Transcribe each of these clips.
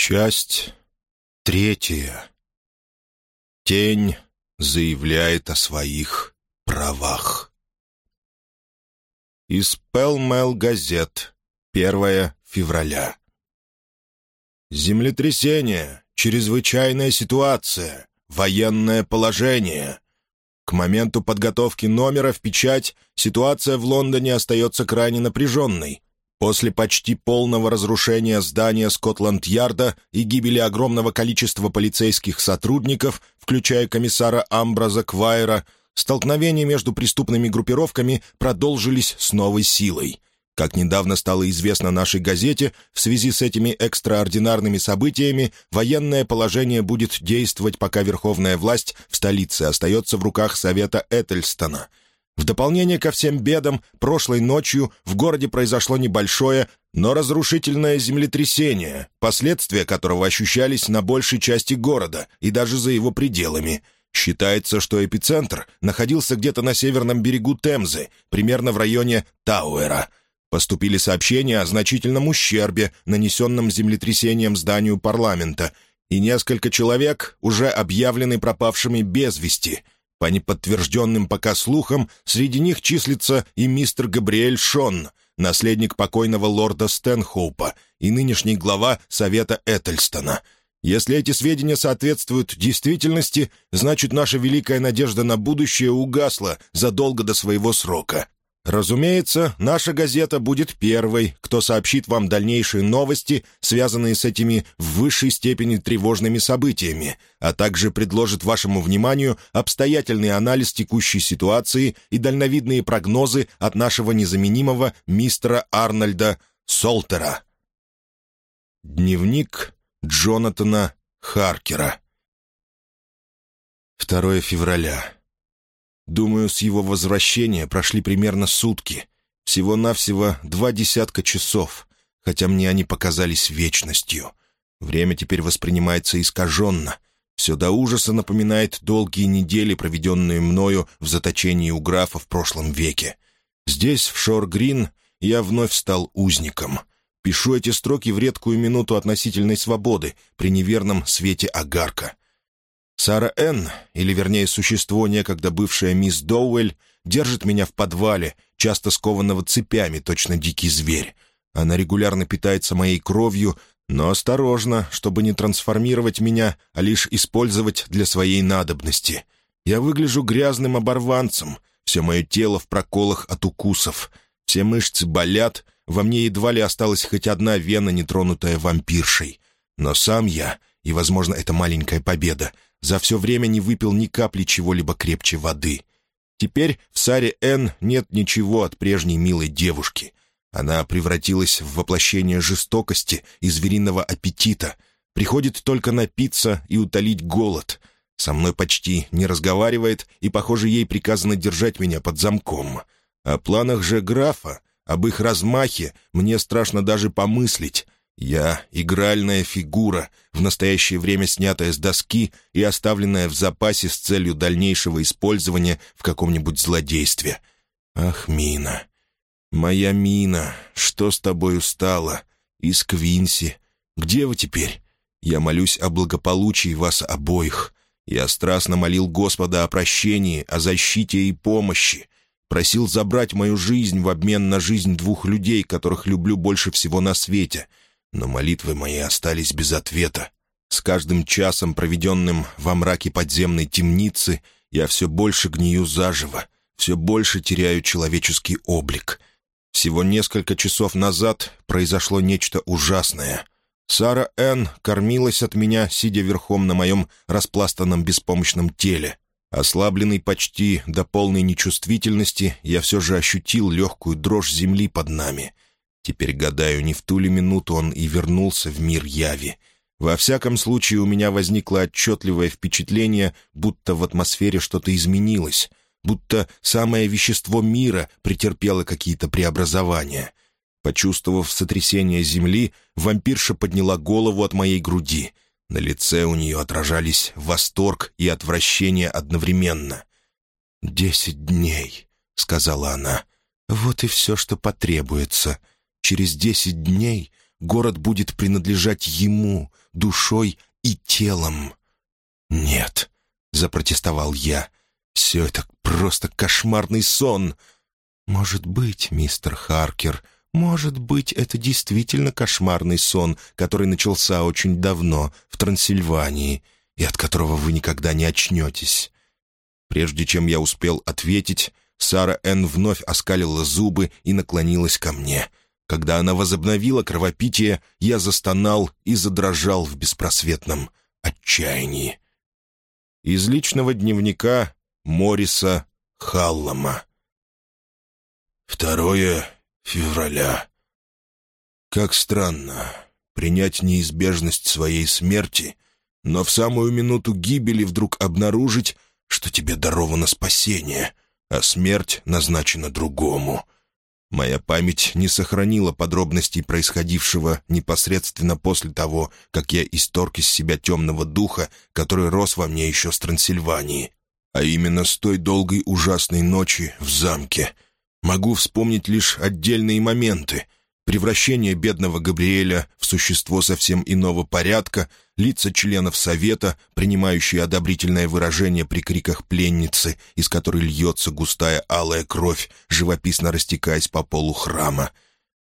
Часть третья. Тень заявляет о своих правах. Из Пелмел газет. 1 февраля. Землетрясение, чрезвычайная ситуация, военное положение. К моменту подготовки номера в печать ситуация в Лондоне остается крайне напряженной. После почти полного разрушения здания Скотланд-Ярда и гибели огромного количества полицейских сотрудников, включая комиссара Амбраза Квайра, столкновения между преступными группировками продолжились с новой силой. Как недавно стало известно нашей газете, в связи с этими экстраординарными событиями военное положение будет действовать, пока верховная власть в столице остается в руках Совета Этельстона — в дополнение ко всем бедам, прошлой ночью в городе произошло небольшое, но разрушительное землетрясение, последствия которого ощущались на большей части города и даже за его пределами. Считается, что эпицентр находился где-то на северном берегу Темзы, примерно в районе Тауэра. Поступили сообщения о значительном ущербе, нанесенном землетрясением зданию парламента, и несколько человек уже объявлены пропавшими без вести — по неподтвержденным пока слухам, среди них числится и мистер Габриэль Шон, наследник покойного лорда Стэнхоупа и нынешний глава Совета Этельстона. Если эти сведения соответствуют действительности, значит, наша великая надежда на будущее угасла задолго до своего срока. Разумеется, наша газета будет первой, кто сообщит вам дальнейшие новости, связанные с этими в высшей степени тревожными событиями, а также предложит вашему вниманию обстоятельный анализ текущей ситуации и дальновидные прогнозы от нашего незаменимого мистера Арнольда Солтера. Дневник Джонатана Харкера 2 февраля. Думаю, с его возвращения прошли примерно сутки. Всего-навсего два десятка часов, хотя мне они показались вечностью. Время теперь воспринимается искаженно. Все до ужаса напоминает долгие недели, проведенные мною в заточении у графа в прошлом веке. Здесь, в Шор-Грин, я вновь стал узником. Пишу эти строки в редкую минуту относительной свободы при неверном свете огарка. Сара Энн, или вернее существо, некогда бывшая мисс Доуэль, держит меня в подвале, часто скованного цепями, точно дикий зверь. Она регулярно питается моей кровью, но осторожно, чтобы не трансформировать меня, а лишь использовать для своей надобности. Я выгляжу грязным оборванцем, все мое тело в проколах от укусов, все мышцы болят, во мне едва ли осталась хоть одна вена, нетронутая вампиршей. Но сам я, и, возможно, это маленькая победа, за все время не выпил ни капли чего-либо крепче воды. Теперь в Саре Н нет ничего от прежней милой девушки. Она превратилась в воплощение жестокости и звериного аппетита. Приходит только напиться и утолить голод. Со мной почти не разговаривает, и, похоже, ей приказано держать меня под замком. О планах же графа, об их размахе, мне страшно даже помыслить. Я — игральная фигура, в настоящее время снятая с доски и оставленная в запасе с целью дальнейшего использования в каком-нибудь злодействе. Ах, Мина! Моя Мина, что с тобою стало? Из Квинси. Где вы теперь? Я молюсь о благополучии вас обоих. Я страстно молил Господа о прощении, о защите и помощи. Просил забрать мою жизнь в обмен на жизнь двух людей, которых люблю больше всего на свете — но молитвы мои остались без ответа. С каждым часом, проведенным во мраке подземной темницы, я все больше гнию заживо, все больше теряю человеческий облик. Всего несколько часов назад произошло нечто ужасное. Сара Энн кормилась от меня, сидя верхом на моем распластанном беспомощном теле. Ослабленный почти до полной нечувствительности, я все же ощутил легкую дрожь земли под нами — Теперь, гадаю, не в ту ли минуту он и вернулся в мир яви. Во всяком случае, у меня возникло отчетливое впечатление, будто в атмосфере что-то изменилось, будто самое вещество мира претерпело какие-то преобразования. Почувствовав сотрясение земли, вампирша подняла голову от моей груди. На лице у нее отражались восторг и отвращение одновременно. «Десять дней», — сказала она, — «вот и все, что потребуется». Через десять дней город будет принадлежать ему, душой и телом. «Нет», — запротестовал я, — «все это просто кошмарный сон». «Может быть, мистер Харкер, может быть, это действительно кошмарный сон, который начался очень давно, в Трансильвании, и от которого вы никогда не очнетесь». Прежде чем я успел ответить, Сара Энн вновь оскалила зубы и наклонилась ко мне. Когда она возобновила кровопитие, я застонал и задрожал в беспросветном отчаянии. Из личного дневника Мориса Халлама. Второе февраля. Как странно принять неизбежность своей смерти, но в самую минуту гибели вдруг обнаружить, что тебе даровано спасение, а смерть назначена другому. Моя память не сохранила подробностей происходившего непосредственно после того, как я исторг из себя темного духа, который рос во мне еще с Трансильвании, а именно с той долгой ужасной ночи в замке — Могу вспомнить лишь отдельные моменты. Превращение бедного Габриэля в существо совсем иного порядка, лица членов совета, принимающие одобрительное выражение при криках пленницы, из которой льется густая алая кровь, живописно растекаясь по полу храма.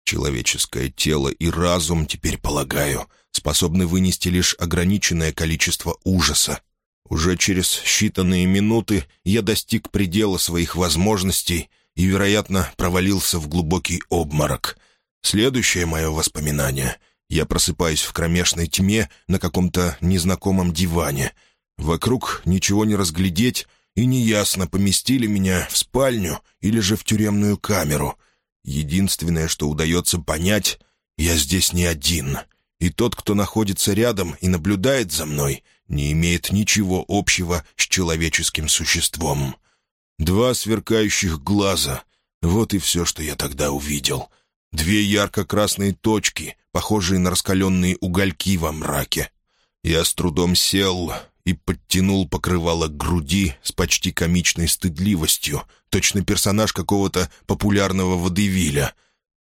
Человеческое тело и разум, теперь полагаю, способны вынести лишь ограниченное количество ужаса. Уже через считанные минуты я достиг предела своих возможностей — и, вероятно, провалился в глубокий обморок. Следующее мое воспоминание. Я просыпаюсь в кромешной тьме на каком-то незнакомом диване. Вокруг ничего не разглядеть, и неясно, поместили меня в спальню или же в тюремную камеру. Единственное, что удается понять, я здесь не один, и тот, кто находится рядом и наблюдает за мной, не имеет ничего общего с человеческим существом. Два сверкающих глаза. Вот и все, что я тогда увидел. Две ярко-красные точки, похожие на раскаленные угольки во мраке. Я с трудом сел и подтянул покрывало к груди с почти комичной стыдливостью, точно персонаж какого-то популярного водевиля.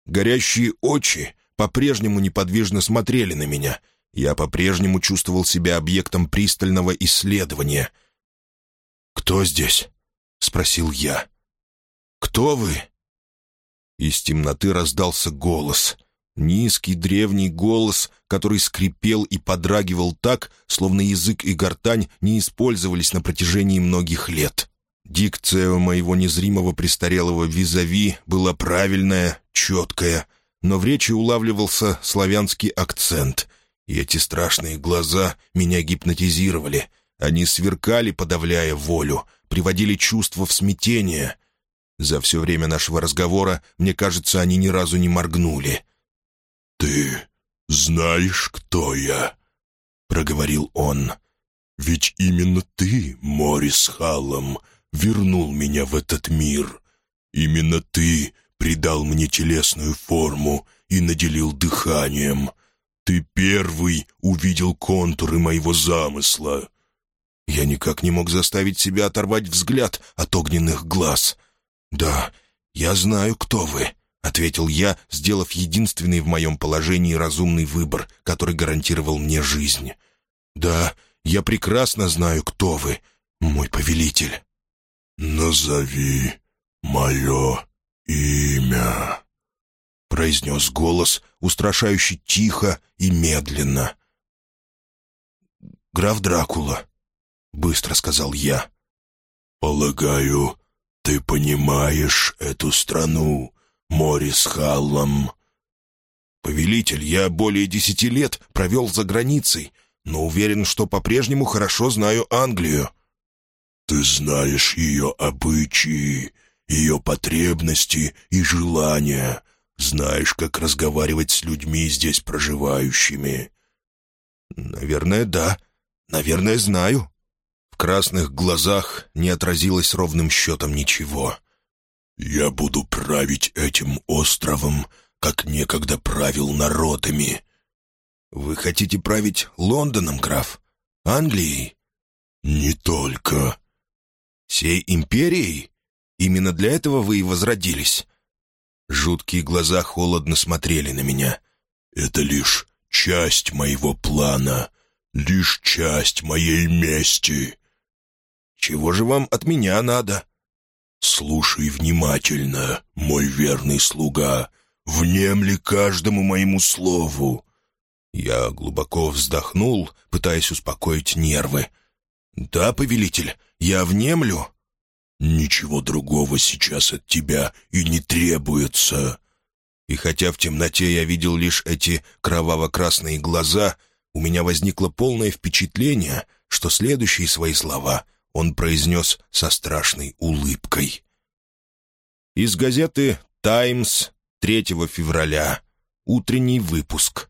Горящие очи по-прежнему неподвижно смотрели на меня. Я по-прежнему чувствовал себя объектом пристального исследования. «Кто здесь?» — спросил я. «Кто вы?» Из темноты раздался голос. Низкий древний голос, который скрипел и подрагивал так, словно язык и гортань не использовались на протяжении многих лет. Дикция моего незримого престарелого визави была правильная, четкая, но в речи улавливался славянский акцент, и эти страшные глаза меня гипнотизировали. Они сверкали, подавляя волю, приводили чувства в смятение. За все время нашего разговора, мне кажется, они ни разу не моргнули. «Ты знаешь, кто я?» — проговорил он. «Ведь именно ты, Морис Халлом, вернул меня в этот мир. Именно ты придал мне телесную форму и наделил дыханием. Ты первый увидел контуры моего замысла. Я никак не мог заставить себя оторвать взгляд от огненных глаз. «Да, я знаю, кто вы», — ответил я, сделав единственный в моем положении разумный выбор, который гарантировал мне жизнь. «Да, я прекрасно знаю, кто вы, мой повелитель». «Назови мое имя», — произнес голос, устрашающе тихо и медленно. «Граф Дракула», — быстро сказал я. «Полагаю, ты понимаешь эту страну, Морис Халлом?» «Повелитель, я более десяти лет провел за границей, но уверен, что по-прежнему хорошо знаю Англию». «Ты знаешь ее обычаи, ее потребности и желания, знаешь, как разговаривать с людьми здесь проживающими». «Наверное, да. Наверное, знаю», в красных глазах не отразилось ровным счетом ничего. «Я буду править этим островом, как некогда правил народами». «Вы хотите править Лондоном, граф? Англией?» «Не только». «Всей империей? Именно для этого вы и возродились?» Жуткие глаза холодно смотрели на меня. это лишь часть моего плана, лишь часть моей мести». «Чего же вам от меня надо?» «Слушай внимательно, мой верный слуга, внемли каждому моему слову». Я глубоко вздохнул, пытаясь успокоить нервы. «Да, повелитель, я внемлю». «Ничего другого сейчас от тебя и не требуется». И хотя в темноте я видел лишь эти кроваво-красные глаза, у меня возникло полное впечатление, что следующие свои слова он произнес со страшной улыбкой. Из газеты «Таймс» 3 февраля. Утренний выпуск.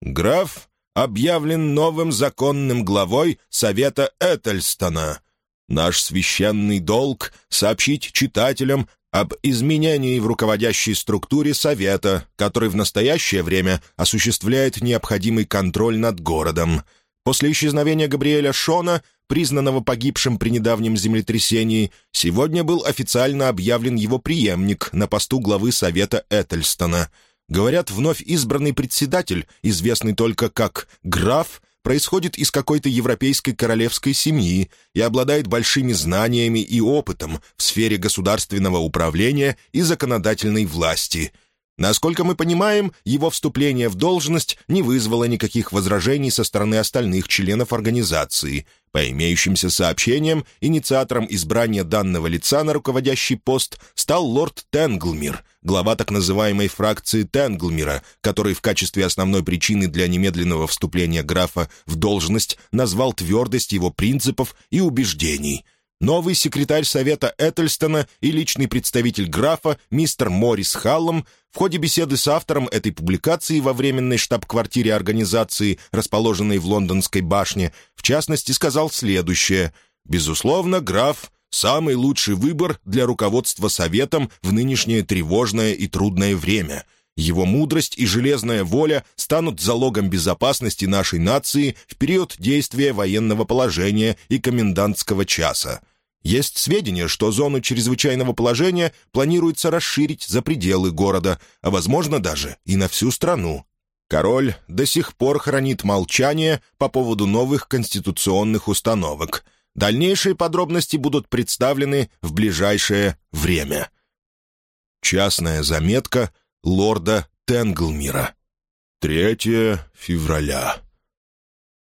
Граф объявлен новым законным главой Совета Этельстона. Наш священный долг — сообщить читателям об изменении в руководящей структуре Совета, который в настоящее время осуществляет необходимый контроль над городом — После исчезновения Габриэля Шона, признанного погибшим при недавнем землетрясении, сегодня был официально объявлен его преемник на посту главы Совета Этельстона. Говорят, вновь избранный председатель, известный только как «граф», происходит из какой-то европейской королевской семьи и обладает большими знаниями и опытом в сфере государственного управления и законодательной власти – Насколько мы понимаем, его вступление в должность не вызвало никаких возражений со стороны остальных членов организации. По имеющимся сообщениям, инициатором избрания данного лица на руководящий пост стал лорд Тенглмир, глава так называемой фракции Тенглмира, который в качестве основной причины для немедленного вступления графа в должность назвал твердость его принципов и убеждений – Новый секретарь Совета Этельстона и личный представитель графа мистер Моррис Халлом в ходе беседы с автором этой публикации во временной штаб-квартире организации, расположенной в Лондонской башне, в частности сказал следующее. «Безусловно, граф — самый лучший выбор для руководства Советом в нынешнее тревожное и трудное время». Его мудрость и железная воля станут залогом безопасности нашей нации в период действия военного положения и комендантского часа. Есть сведения, что зону чрезвычайного положения планируется расширить за пределы города, а, возможно, даже и на всю страну. Король до сих пор хранит молчание по поводу новых конституционных установок. Дальнейшие подробности будут представлены в ближайшее время. Частная заметка лорда Тенглмира. 3 февраля.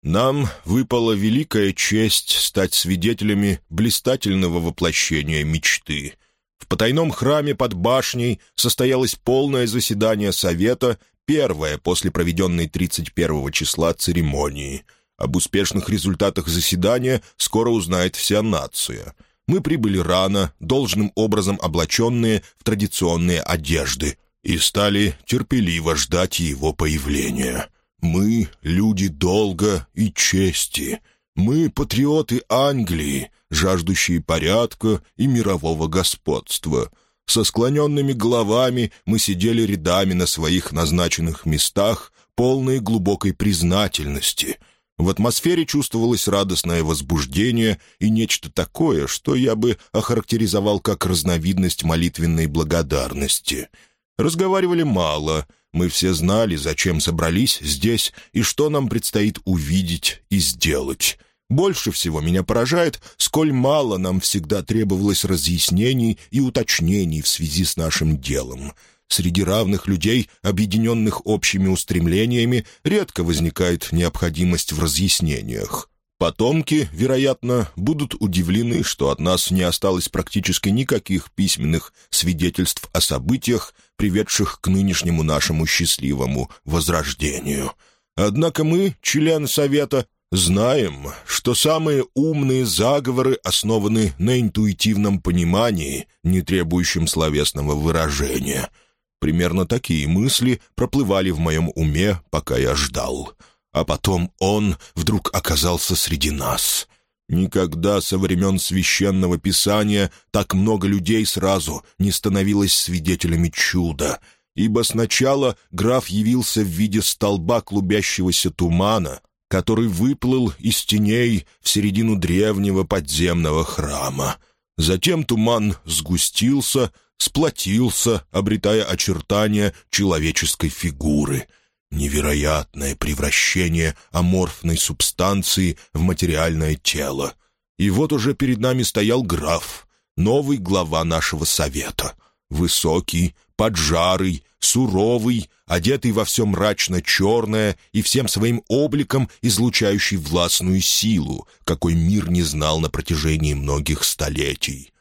Нам выпала великая честь стать свидетелями блистательного воплощения мечты. В потайном храме под башней состоялось полное заседание Совета, первое после проведенной 31 числа церемонии. Об успешных результатах заседания скоро узнает вся нация. Мы прибыли рано, должным образом облаченные в традиционные одежды, и стали терпеливо ждать его появления. Мы — люди долга и чести. Мы — патриоты Англии, жаждущие порядка и мирового господства. Со склоненными головами мы сидели рядами на своих назначенных местах, полные глубокой признательности. В атмосфере чувствовалось радостное возбуждение и нечто такое, что я бы охарактеризовал как разновидность молитвенной благодарности. Разговаривали мало — мы все знали, зачем собрались здесь и что нам предстоит увидеть и сделать. Больше всего меня поражает, сколь мало нам всегда требовалось разъяснений и уточнений в связи с нашим делом. Среди равных людей, объединенных общими устремлениями, редко возникает необходимость в разъяснениях. Потомки, вероятно, будут удивлены, что от нас не осталось практически никаких письменных свидетельств о событиях, приведших к нынешнему нашему счастливому возрождению. Однако мы, члены Совета, знаем, что самые умные заговоры основаны на интуитивном понимании, не требующем словесного выражения. Примерно такие мысли проплывали в моем уме, пока я ждал — а потом он вдруг оказался среди нас. Никогда со времен священного писания так много людей сразу не становилось свидетелями чуда, ибо сначала граф явился в виде столба клубящегося тумана, который выплыл из теней в середину древнего подземного храма. Затем туман сгустился, сплотился, обретая очертания человеческой фигуры — Невероятное превращение аморфной субстанции в материальное тело. И вот уже перед нами стоял граф, новый глава нашего совета. Высокий, поджарый, суровый, одетый во все мрачно-черное и всем своим обликом излучающий властную силу, какой мир не знал на протяжении многих столетий.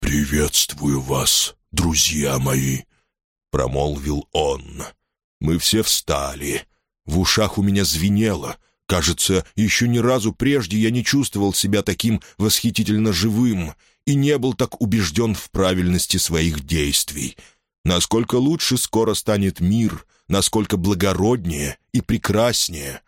«Приветствую вас, друзья мои», — промолвил он. Мы все встали. В ушах у меня звенело. Кажется, еще ни разу прежде я не чувствовал себя таким восхитительно живым и не был так убежден в правильности своих действий. Насколько лучше скоро станет мир, насколько благороднее и прекраснее.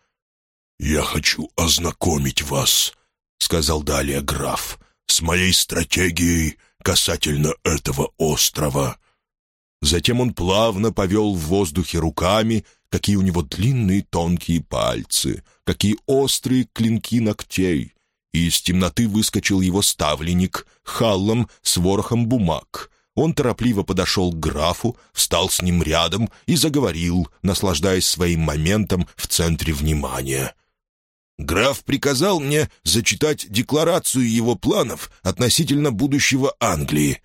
«Я хочу ознакомить вас», — сказал далее граф, — «с моей стратегией касательно этого острова». Затем он плавно повел в воздухе руками, какие у него длинные тонкие пальцы, какие острые клинки ногтей. И из темноты выскочил его ставленник, халлом с ворохом бумаг. Он торопливо подошел к графу, встал с ним рядом и заговорил, наслаждаясь своим моментом в центре внимания. «Граф приказал мне зачитать декларацию его планов относительно будущего Англии.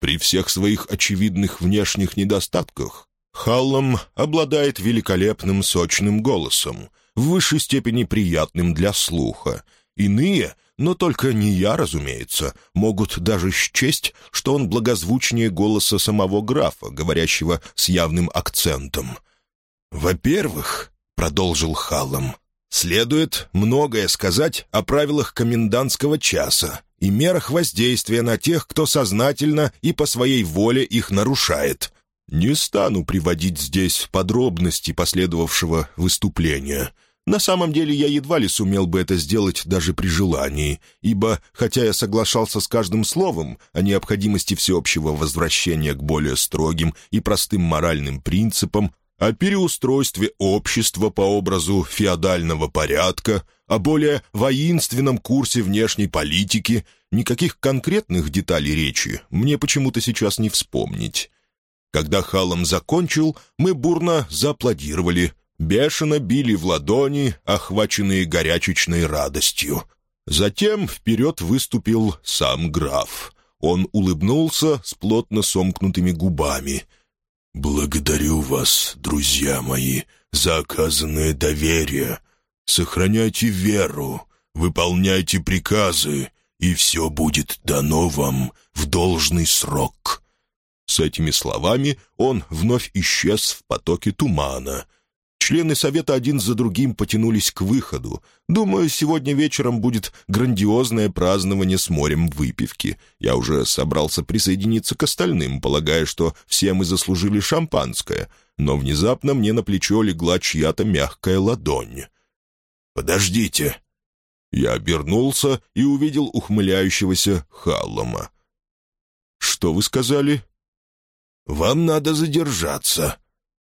При всех своих очевидных внешних недостатках Халлом обладает великолепным сочным голосом, в высшей степени приятным для слуха. Иные, но только не я, разумеется, могут даже счесть, что он благозвучнее голоса самого графа, говорящего с явным акцентом. «Во-первых», — продолжил Халлом, — «следует многое сказать о правилах комендантского часа, и мерах воздействия на тех, кто сознательно и по своей воле их нарушает. Не стану приводить здесь подробности последовавшего выступления. На самом деле я едва ли сумел бы это сделать даже при желании, ибо, хотя я соглашался с каждым словом о необходимости всеобщего возвращения к более строгим и простым моральным принципам, о переустройстве общества по образу феодального порядка, о более воинственном курсе внешней политики, никаких конкретных деталей речи мне почему-то сейчас не вспомнить. Когда Халам закончил, мы бурно зааплодировали, бешено били в ладони, охваченные горячечной радостью. Затем вперед выступил сам граф. Он улыбнулся с плотно сомкнутыми губами — «Благодарю вас, друзья мои, за оказанное доверие. Сохраняйте веру, выполняйте приказы, и все будет дано вам в должный срок». С этими словами он вновь исчез в потоке тумана, Члены совета один за другим потянулись к выходу. Думаю, сегодня вечером будет грандиозное празднование с морем выпивки. Я уже собрался присоединиться к остальным, полагая, что все мы заслужили шампанское. Но внезапно мне на плечо легла чья-то мягкая ладонь. «Подождите!» Я обернулся и увидел ухмыляющегося Халлома. «Что вы сказали?» «Вам надо задержаться»,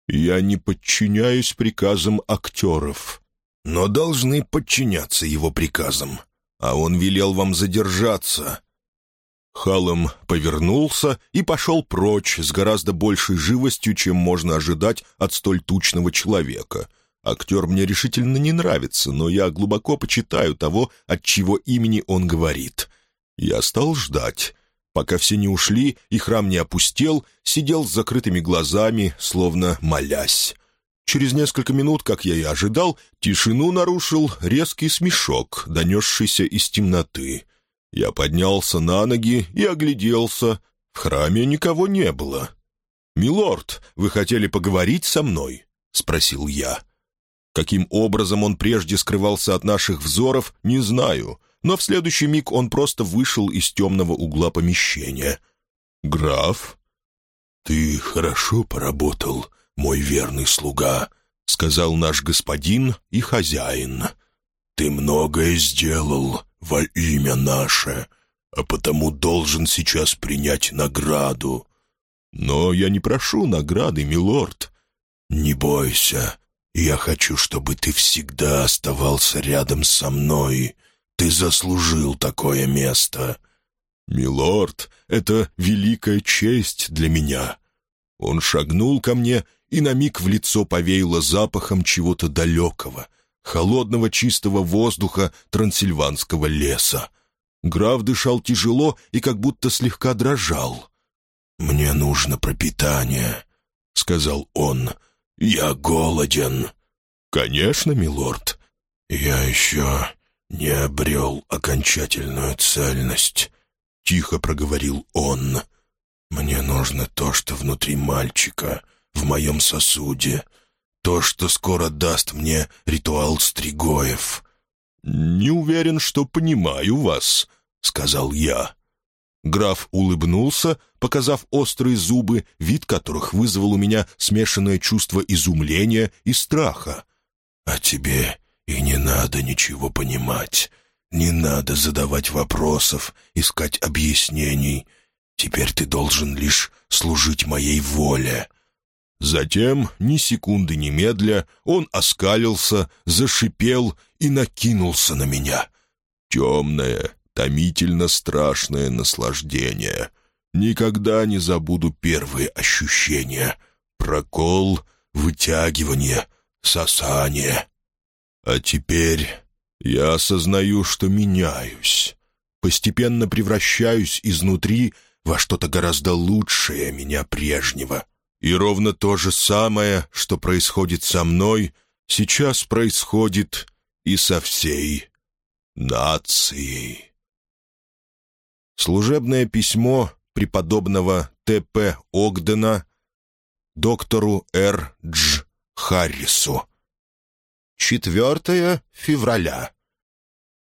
я не подчиняюсь приказам актеров, но должны подчиняться его приказам. А он велел вам задержаться». Халам повернулся и пошел прочь с гораздо большей живостью, чем можно ожидать от столь тучного человека. Актер мне решительно не нравится, но я глубоко почитаю того, от чего имени он говорит. Я стал ждать. Пока все не ушли и храм не опустел, сидел с закрытыми глазами, словно молясь. Через несколько минут, как я и ожидал, тишину нарушил резкий смешок, донесшийся из темноты. Я поднялся на ноги и огляделся. В храме никого не было. «Милорд, вы хотели поговорить со мной?» — спросил я. Каким образом он прежде скрывался от наших взоров, не знаю — но в следующий миг он просто вышел из темного угла помещения. «Граф?» «Ты хорошо поработал, мой верный слуга», — сказал наш господин и хозяин. «Ты многое сделал во имя наше, а потому должен сейчас принять награду». «Но я не прошу награды, милорд». «Не бойся, я хочу, чтобы ты всегда оставался рядом со мной, ты заслужил такое место». «Милорд, это великая честь для меня». Он шагнул ко мне и на миг в лицо повеяло запахом чего-то далекого, холодного чистого воздуха трансильванского леса. Граф дышал тяжело и как будто слегка дрожал. «Мне нужно пропитание», — сказал он. «Я голоден». «Конечно, милорд». «Я еще не обрел окончательную цельность», — тихо проговорил он. «Мне нужно то, что внутри мальчика, в моем сосуде, то, что скоро даст мне ритуал Стригоев». «Не уверен, что понимаю вас», — сказал я. Граф улыбнулся, показав острые зубы, вид которых вызвал у меня смешанное чувство изумления и страха. «А тебе и не надо ничего понимать. Не надо задавать вопросов, искать объяснений. Теперь ты должен лишь служить моей воле». Затем, ни секунды ни медля, он оскалился, зашипел и накинулся на меня. Темное, томительно страшное наслаждение. Никогда не забуду первые ощущения. Прокол, вытягивание, сосание. А теперь я осознаю, что меняюсь. Постепенно превращаюсь изнутри во что-то гораздо лучшее меня прежнего. И ровно то же самое, что происходит со мной, сейчас происходит и со всей нацией. Служебное письмо преподобного Т.П. Огдена доктору Р. Дж. Харрису. 4 февраля.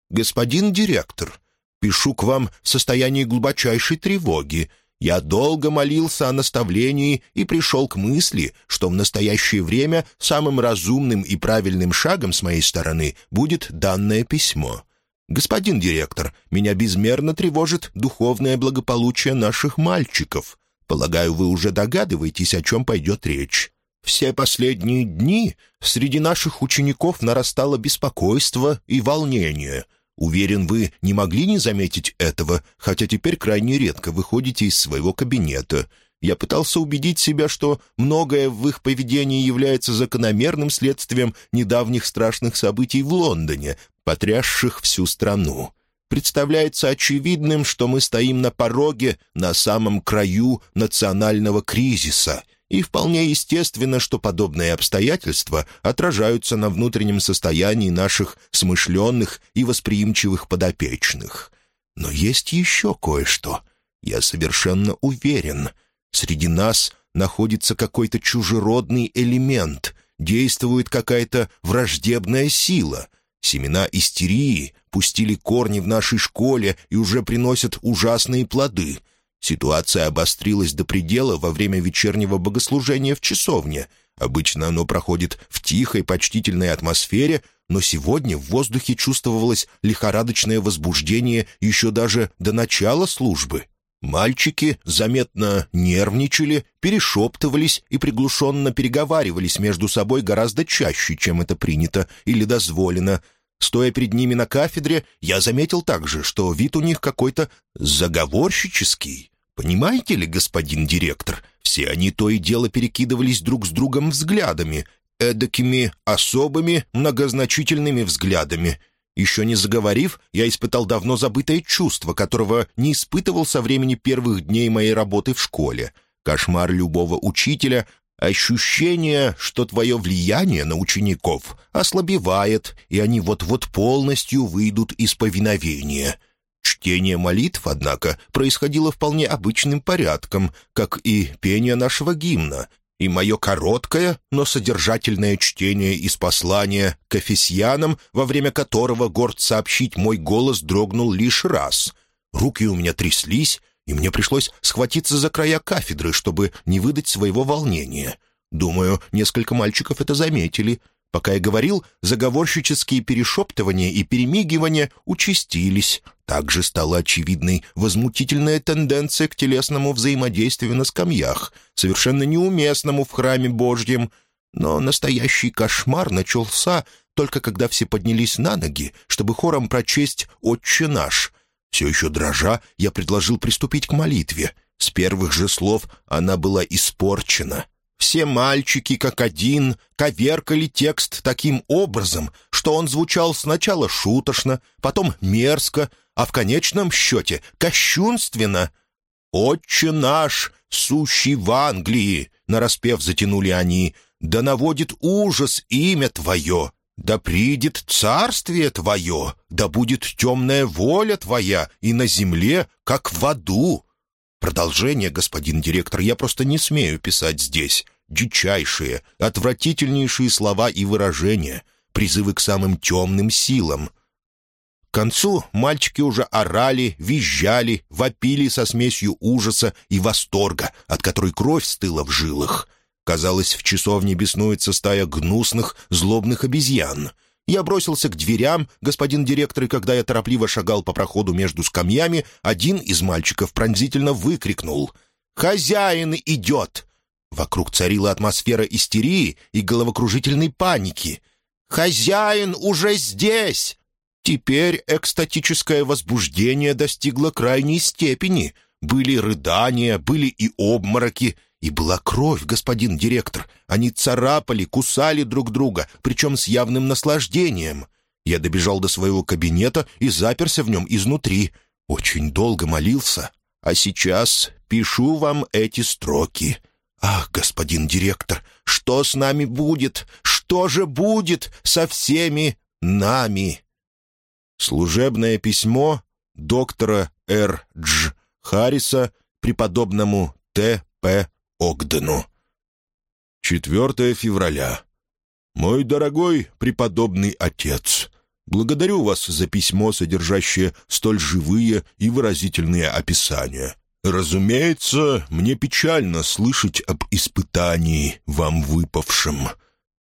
«Господин директор, пишу к вам в состоянии глубочайшей тревоги. Я долго молился о наставлении и пришел к мысли, что в настоящее время самым разумным и правильным шагом с моей стороны будет данное письмо. «Господин директор, меня безмерно тревожит духовное благополучие наших мальчиков. Полагаю, вы уже догадываетесь, о чем пойдет речь. Все последние дни среди наших учеников нарастало беспокойство и волнение. Уверен, вы не могли не заметить этого, хотя теперь крайне редко выходите из своего кабинета. Я пытался убедить себя, что многое в их поведении является закономерным следствием недавних страшных событий в Лондоне, потрясших всю страну. Представляется очевидным, что мы стоим на пороге, на самом краю национального кризиса, и вполне естественно, что подобные обстоятельства отражаются на внутреннем состоянии наших смышленных и восприимчивых подопечных. Но есть еще кое-что. Я совершенно уверен. Среди нас находится какой-то чужеродный элемент, действует какая-то враждебная сила — Семена истерии пустили корни в нашей школе и уже приносят ужасные плоды. Ситуация обострилась до предела во время вечернего богослужения в часовне. Обычно оно проходит в тихой, почтительной атмосфере, но сегодня в воздухе чувствовалось лихорадочное возбуждение еще даже до начала службы. Мальчики заметно нервничали, перешептывались и приглушенно переговаривались между собой гораздо чаще, чем это принято или дозволено. Стоя перед ними на кафедре, я заметил также, что вид у них какой-то заговорщический. Понимаете ли, господин директор, все они то и дело перекидывались друг с другом взглядами, эдакими особыми многозначительными взглядами — еще не заговорив, я испытал давно забытое чувство, которого не испытывал со времени первых дней моей работы в школе. Кошмар любого учителя — ощущение, что твое влияние на учеников ослабевает, и они вот-вот полностью выйдут из повиновения. Чтение молитв, однако, происходило вполне обычным порядком, как и пение нашего гимна, и мое короткое, но содержательное чтение из послания к офисьянам, во время которого, горд сообщить, мой голос дрогнул лишь раз. Руки у меня тряслись, и мне пришлось схватиться за края кафедры, чтобы не выдать своего волнения. Думаю, несколько мальчиков это заметили — Пока я говорил, заговорщические перешептывания и перемигивания участились. Также стала очевидной возмутительная тенденция к телесному взаимодействию на скамьях, совершенно неуместному в храме Божьем. Но настоящий кошмар начался только когда все поднялись на ноги, чтобы хором прочесть «Отче наш». Все еще дрожа, я предложил приступить к молитве. С первых же слов она была испорчена. Все мальчики, как один, коверкали текст таким образом, что он звучал сначала шуточно, потом мерзко, а в конечном счете кощунственно. «Отче наш, сущий в Англии!» — нараспев затянули они. «Да наводит ужас имя Твое! Да придет царствие Твое! Да будет темная воля Твоя и на земле, как в аду!» Продолжение, господин директор, я просто не смею писать здесь. Дичайшие, отвратительнейшие слова и выражения, призывы к самым темным силам. К концу мальчики уже орали, визжали, вопили со смесью ужаса и восторга, от которой кровь стыла в жилах. Казалось, в часовне беснуется стая гнусных, злобных обезьян — я бросился к дверям, господин директор, и когда я торопливо шагал по проходу между скамьями, один из мальчиков пронзительно выкрикнул «Хозяин идет!» Вокруг царила атмосфера истерии и головокружительной паники. «Хозяин уже здесь!» Теперь экстатическое возбуждение достигло крайней степени. Были рыдания, были и обмороки — и была кровь, господин директор. Они царапали, кусали друг друга, причем с явным наслаждением. Я добежал до своего кабинета и заперся в нем изнутри. Очень долго молился. А сейчас пишу вам эти строки. Ах, господин директор, что с нами будет? Что же будет со всеми нами? Служебное письмо доктора Р. Дж. Харриса преподобному Т. П. Огдену. 4 февраля. «Мой дорогой преподобный отец, благодарю вас за письмо, содержащее столь живые и выразительные описания. Разумеется, мне печально слышать об испытании, вам выпавшем.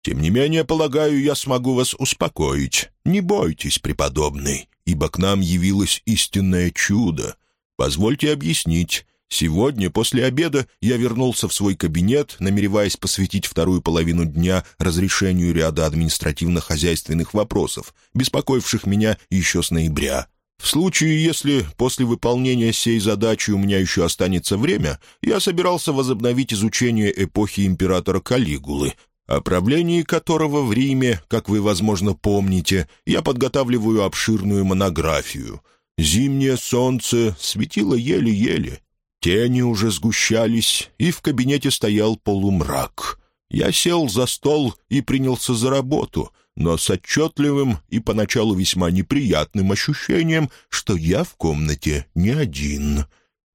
Тем не менее, полагаю, я смогу вас успокоить. Не бойтесь, преподобный, ибо к нам явилось истинное чудо. Позвольте объяснить, Сегодня, после обеда, я вернулся в свой кабинет, намереваясь посвятить вторую половину дня разрешению ряда административно-хозяйственных вопросов, беспокоивших меня еще с ноября. В случае, если после выполнения сей задачи у меня еще останется время, я собирался возобновить изучение эпохи императора Калигулы, о правлении которого в Риме, как вы, возможно, помните, я подготавливаю обширную монографию. Зимнее солнце светило еле-еле, Тени уже сгущались, и в кабинете стоял полумрак. Я сел за стол и принялся за работу, но с отчетливым и поначалу весьма неприятным ощущением, что я в комнате не один.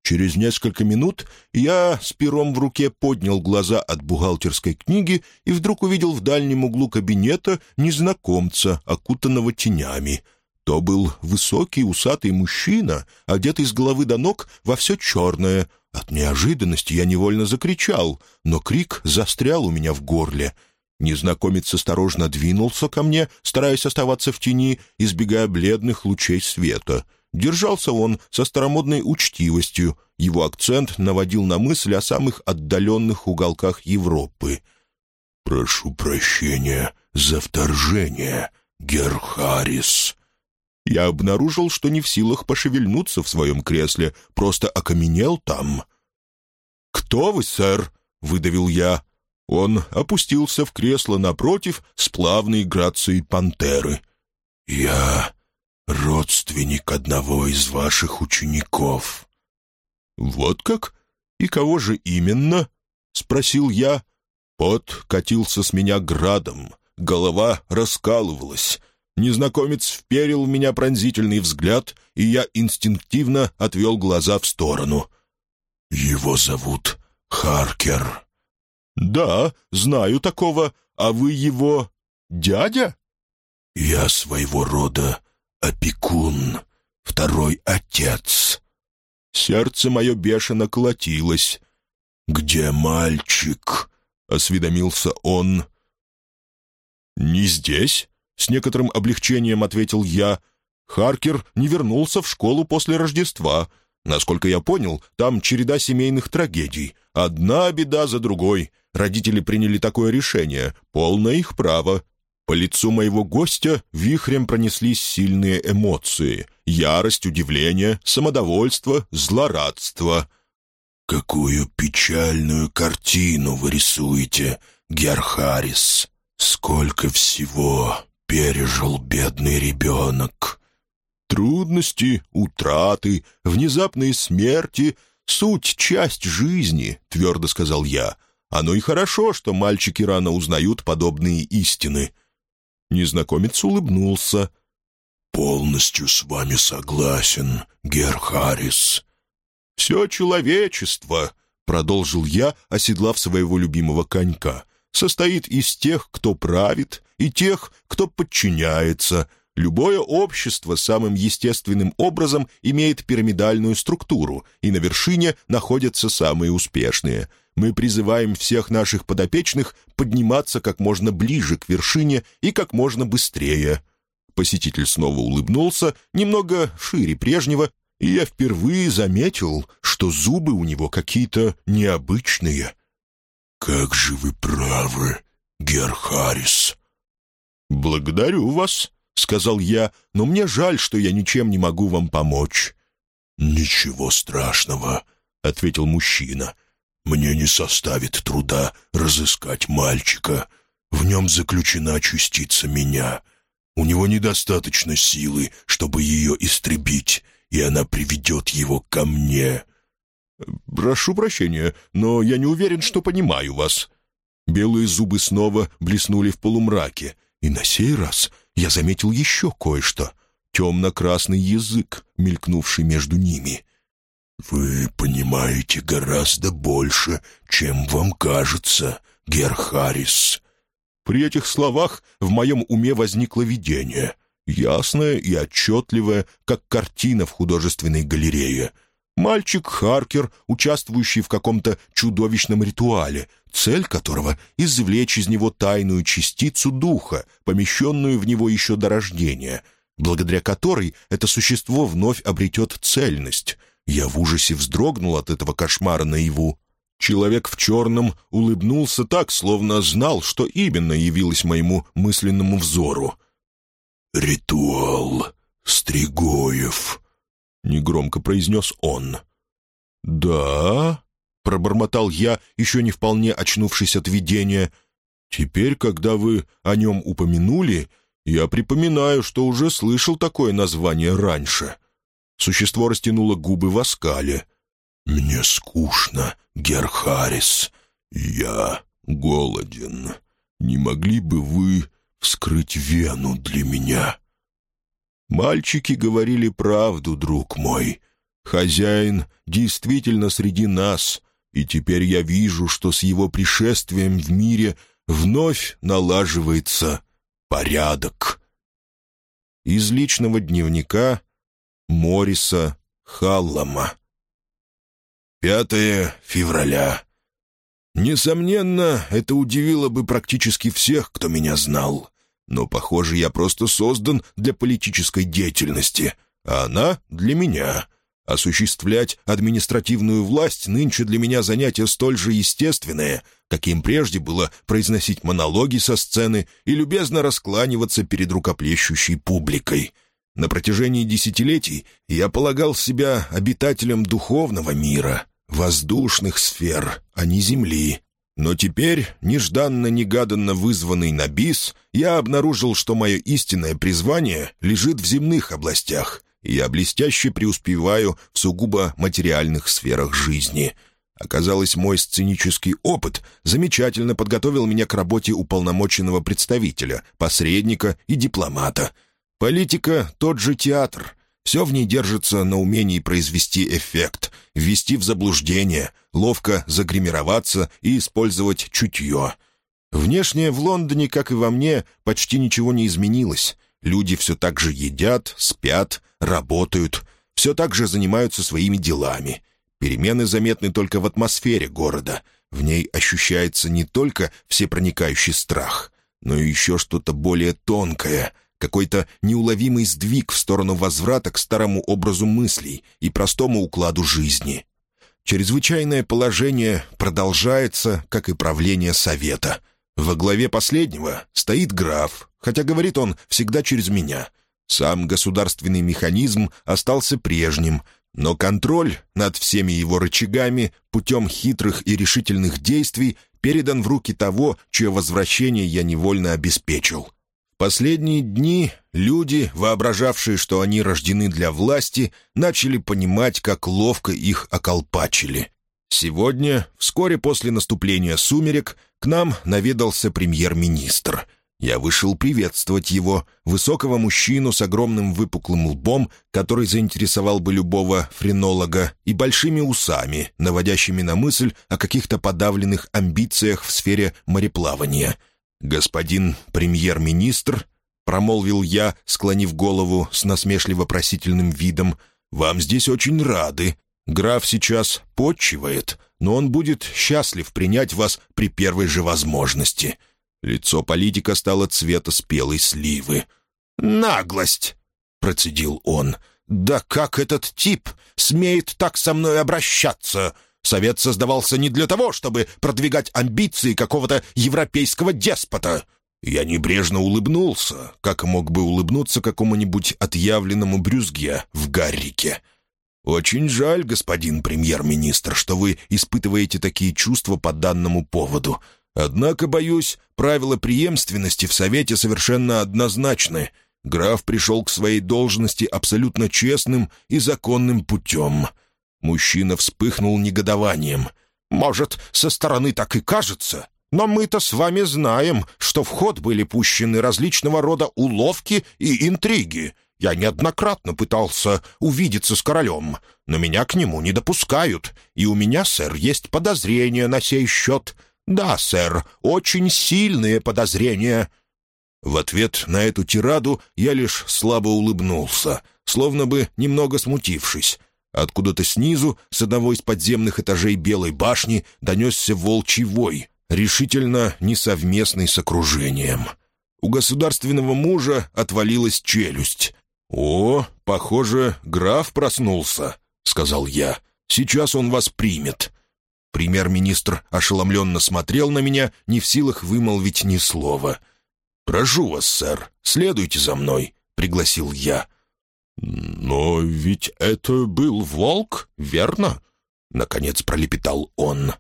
Через несколько минут я с пером в руке поднял глаза от бухгалтерской книги и вдруг увидел в дальнем углу кабинета незнакомца, окутанного тенями — то был высокий усатый мужчина, одетый с головы до ног во все черное. От неожиданности я невольно закричал, но крик застрял у меня в горле. Незнакомец осторожно двинулся ко мне, стараясь оставаться в тени, избегая бледных лучей света. Держался он со старомодной учтивостью, его акцент наводил на мысль о самых отдаленных уголках Европы. «Прошу прощения за вторжение, Герхарис», я обнаружил, что не в силах пошевельнуться в своем кресле, просто окаменел там. «Кто вы, сэр?» — выдавил я. Он опустился в кресло напротив с плавной грацией пантеры. «Я родственник одного из ваших учеников». «Вот как? И кого же именно?» — спросил я. Пот катился с меня градом, голова раскалывалась. Незнакомец вперил в меня пронзительный взгляд, и я инстинктивно отвел глаза в сторону. «Его зовут Харкер». «Да, знаю такого. А вы его дядя?» «Я своего рода опекун, второй отец». Сердце мое бешено колотилось. «Где мальчик?» — осведомился он. «Не здесь?» — с некоторым облегчением ответил я. «Харкер не вернулся в школу после Рождества. Насколько я понял, там череда семейных трагедий. Одна беда за другой. Родители приняли такое решение. Полное их право. По лицу моего гостя вихрем пронеслись сильные эмоции. Ярость, удивление, самодовольство, злорадство. «Какую печальную картину вы рисуете, Герхарис! Сколько всего пережил бедный ребенок!» «Трудности, утраты, внезапные смерти — суть, часть жизни», — твердо сказал я. «Оно и хорошо, что мальчики рано узнают подобные истины». Незнакомец улыбнулся. «Полностью с вами согласен, Герхарис. «Все человечество», — продолжил я, оседлав своего любимого конька, «состоит из тех, кто правит, и тех, кто подчиняется. Любое общество самым естественным образом имеет пирамидальную структуру, и на вершине находятся самые успешные. Мы призываем всех наших подопечных подниматься как можно ближе к вершине и как можно быстрее». Посетитель снова улыбнулся, немного шире прежнего, и я впервые заметил, что зубы у него какие-то необычные. «Как же вы правы, Гер Харрис!» «Благодарю вас», — сказал я, — «но мне жаль, что я ничем не могу вам помочь». «Ничего страшного», — ответил мужчина. «Мне не составит труда разыскать мальчика. В нем заключена частица меня. У него недостаточно силы, чтобы ее истребить и она приведет его ко мне». «Прошу прощения, но я не уверен, что понимаю вас». Белые зубы снова блеснули в полумраке, и на сей раз я заметил еще кое-что. Темно-красный язык, мелькнувший между ними. «Вы понимаете гораздо больше, чем вам кажется, Герхарис». При этих словах в моем уме возникло видение — ясная и отчетливая, как картина в художественной галерее. Мальчик Харкер, участвующий в каком-то чудовищном ритуале, цель которого — извлечь из него тайную частицу духа, помещенную в него еще до рождения, благодаря которой это существо вновь обретет цельность. Я в ужасе вздрогнул от этого кошмара наяву. Человек в черном улыбнулся так, словно знал, что именно явилось моему мысленному взору — «Ритуал Стригоев», — негромко произнес он. «Да?» — пробормотал я, еще не вполне очнувшись от видения. «Теперь, когда вы о нем упомянули, я припоминаю, что уже слышал такое название раньше». Существо растянуло губы в оскале. «Мне скучно, Герхарис. Я голоден. Не могли бы вы вскрыть вену для меня». Мальчики говорили правду, друг мой. Хозяин действительно среди нас, и теперь я вижу, что с его пришествием в мире вновь налаживается порядок. Из личного дневника Мориса Халлама. 5 февраля. Несомненно, это удивило бы практически всех, кто меня знал. Но, похоже, я просто создан для политической деятельности, а она — для меня. Осуществлять административную власть нынче для меня занятие столь же естественное, каким прежде было произносить монологи со сцены и любезно раскланиваться перед рукоплещущей публикой. На протяжении десятилетий я полагал себя обитателем духовного мира, воздушных сфер, а не земли, но теперь, нежданно-негаданно вызванный на бис, я обнаружил, что мое истинное призвание лежит в земных областях, и я блестяще преуспеваю в сугубо материальных сферах жизни. Оказалось, мой сценический опыт замечательно подготовил меня к работе уполномоченного представителя, посредника и дипломата. Политика — тот же театр — все в ней держится на умении произвести эффект, ввести в заблуждение, ловко загримироваться и использовать чутье. Внешне в Лондоне, как и во мне, почти ничего не изменилось. Люди все так же едят, спят, работают, все так же занимаются своими делами. Перемены заметны только в атмосфере города. В ней ощущается не только всепроникающий страх, но и еще что-то более тонкое — какой-то неуловимый сдвиг в сторону возврата к старому образу мыслей и простому укладу жизни. Чрезвычайное положение продолжается, как и правление совета. Во главе последнего стоит граф, хотя говорит он всегда через меня. Сам государственный механизм остался прежним, Но контроль над всеми его рычагами путем хитрых и решительных действий передан в руки того, чье возвращение я невольно обеспечил. Последние дни люди, воображавшие, что они рождены для власти, начали понимать, как ловко их околпачили. Сегодня, вскоре после наступления сумерек, к нам наведался премьер-министр. Я вышел приветствовать его, высокого мужчину с огромным выпуклым лбом, который заинтересовал бы любого френолога, и большими усами, наводящими на мысль о каких-то подавленных амбициях в сфере мореплавания. «Господин премьер-министр», — промолвил я, склонив голову с насмешливо-просительным видом, — «вам здесь очень рады. Граф сейчас подчивает, но он будет счастлив принять вас при первой же возможности». Лицо политика стало цвета спелой сливы. «Наглость!» — процедил он. «Да как этот тип смеет так со мной обращаться? Совет создавался не для того, чтобы продвигать амбиции какого-то европейского деспота». Я небрежно улыбнулся, как мог бы улыбнуться какому-нибудь отъявленному брюзге в Гаррике. «Очень жаль, господин премьер-министр, что вы испытываете такие чувства по данному поводу. Однако, боюсь, правила преемственности в Совете совершенно однозначны. Граф пришел к своей должности абсолютно честным и законным путем. Мужчина вспыхнул негодованием. «Может, со стороны так и кажется, но мы-то с вами знаем, что в ход были пущены различного рода уловки и интриги. Я неоднократно пытался увидеться с королем, но меня к нему не допускают, и у меня, сэр, есть подозрения на сей счет. «Да, сэр, очень сильные подозрения». В ответ на эту тираду я лишь слабо улыбнулся, словно бы немного смутившись. Откуда-то снизу, с одного из подземных этажей Белой башни, донесся волчий вой, решительно несовместный с окружением. У государственного мужа отвалилась челюсть. «О, похоже, граф проснулся», — сказал я. «Сейчас он вас примет». Премьер-министр ошеломленно смотрел на меня, не в силах вымолвить ни слова. «Прошу вас, сэр, следуйте за мной», — пригласил я. «Но ведь это был волк, верно?» — наконец пролепетал он.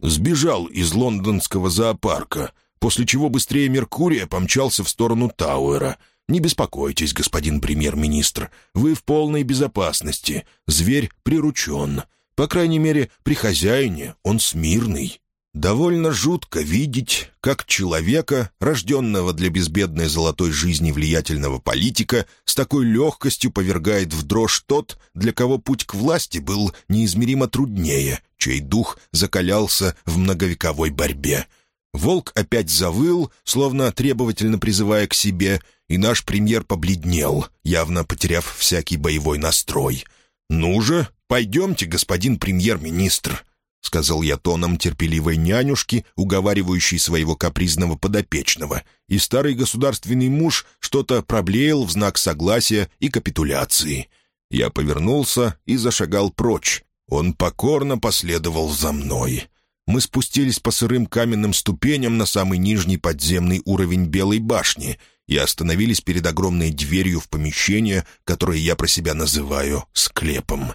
Сбежал из лондонского зоопарка, после чего быстрее Меркурия помчался в сторону Тауэра. «Не беспокойтесь, господин премьер-министр, вы в полной безопасности. Зверь приручен. По крайней мере, при хозяине он смирный. Довольно жутко видеть, как человека, рожденного для безбедной золотой жизни влиятельного политика, с такой легкостью повергает в дрожь тот, для кого путь к власти был неизмеримо труднее, чей дух закалялся в многовековой борьбе. Волк опять завыл, словно требовательно призывая к себе, и наш премьер побледнел, явно потеряв всякий боевой настрой. «Ну же, «Пойдемте, господин премьер-министр», — сказал я тоном терпеливой нянюшки, уговаривающей своего капризного подопечного, и старый государственный муж что-то проблеял в знак согласия и капитуляции. Я повернулся и зашагал прочь. Он покорно последовал за мной. Мы спустились по сырым каменным ступеням на самый нижний подземный уровень Белой башни и остановились перед огромной дверью в помещение, которое я про себя называю «склепом».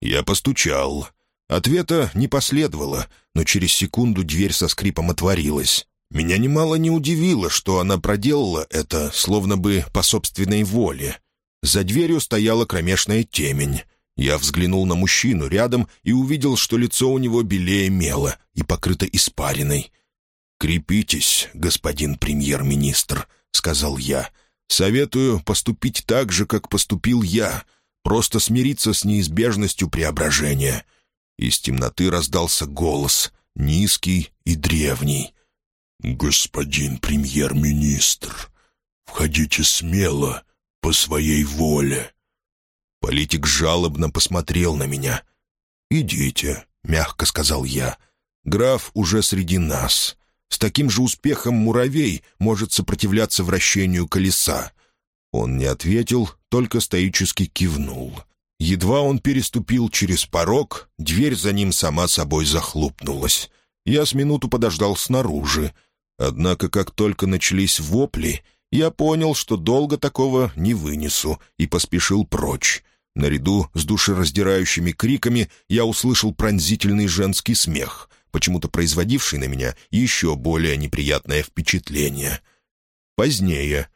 Я постучал. Ответа не последовало, но через секунду дверь со скрипом отворилась. Меня немало не удивило, что она проделала это, словно бы по собственной воле. За дверью стояла кромешная темень. Я взглянул на мужчину рядом и увидел, что лицо у него белее мела и покрыто испариной. «Крепитесь, господин премьер-министр», — сказал я. «Советую поступить так же, как поступил я просто смириться с неизбежностью преображения. Из темноты раздался голос, низкий и древний. «Господин премьер-министр, входите смело, по своей воле». Политик жалобно посмотрел на меня. «Идите», — мягко сказал я. «Граф уже среди нас. С таким же успехом муравей может сопротивляться вращению колеса. Он не ответил, только стоически кивнул. Едва он переступил через порог, дверь за ним сама собой захлопнулась. Я с минуту подождал снаружи. Однако, как только начались вопли, я понял, что долго такого не вынесу, и поспешил прочь. Наряду с душераздирающими криками я услышал пронзительный женский смех, почему-то производивший на меня еще более неприятное впечатление. Позднее.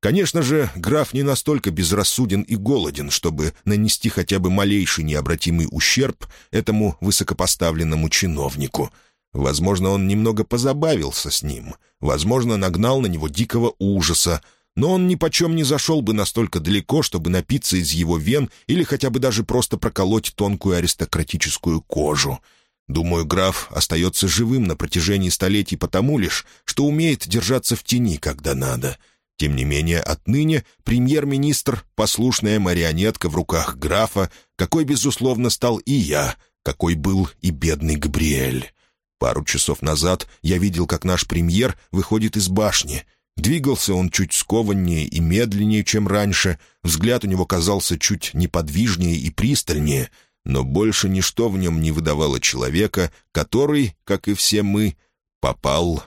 Конечно же, граф не настолько безрассуден и голоден, чтобы нанести хотя бы малейший необратимый ущерб этому высокопоставленному чиновнику. Возможно, он немного позабавился с ним, возможно, нагнал на него дикого ужаса, но он ни почем не зашел бы настолько далеко, чтобы напиться из его вен или хотя бы даже просто проколоть тонкую аристократическую кожу. Думаю, граф остается живым на протяжении столетий потому лишь, что умеет держаться в тени, когда надо. Тем не менее, отныне премьер-министр — послушная марионетка в руках графа, какой, безусловно, стал и я, какой был и бедный Габриэль. Пару часов назад я видел, как наш премьер выходит из башни — Двигался он чуть скованнее и медленнее, чем раньше, взгляд у него казался чуть неподвижнее и пристальнее, но больше ничто в нем не выдавало человека, который, как и все мы, попал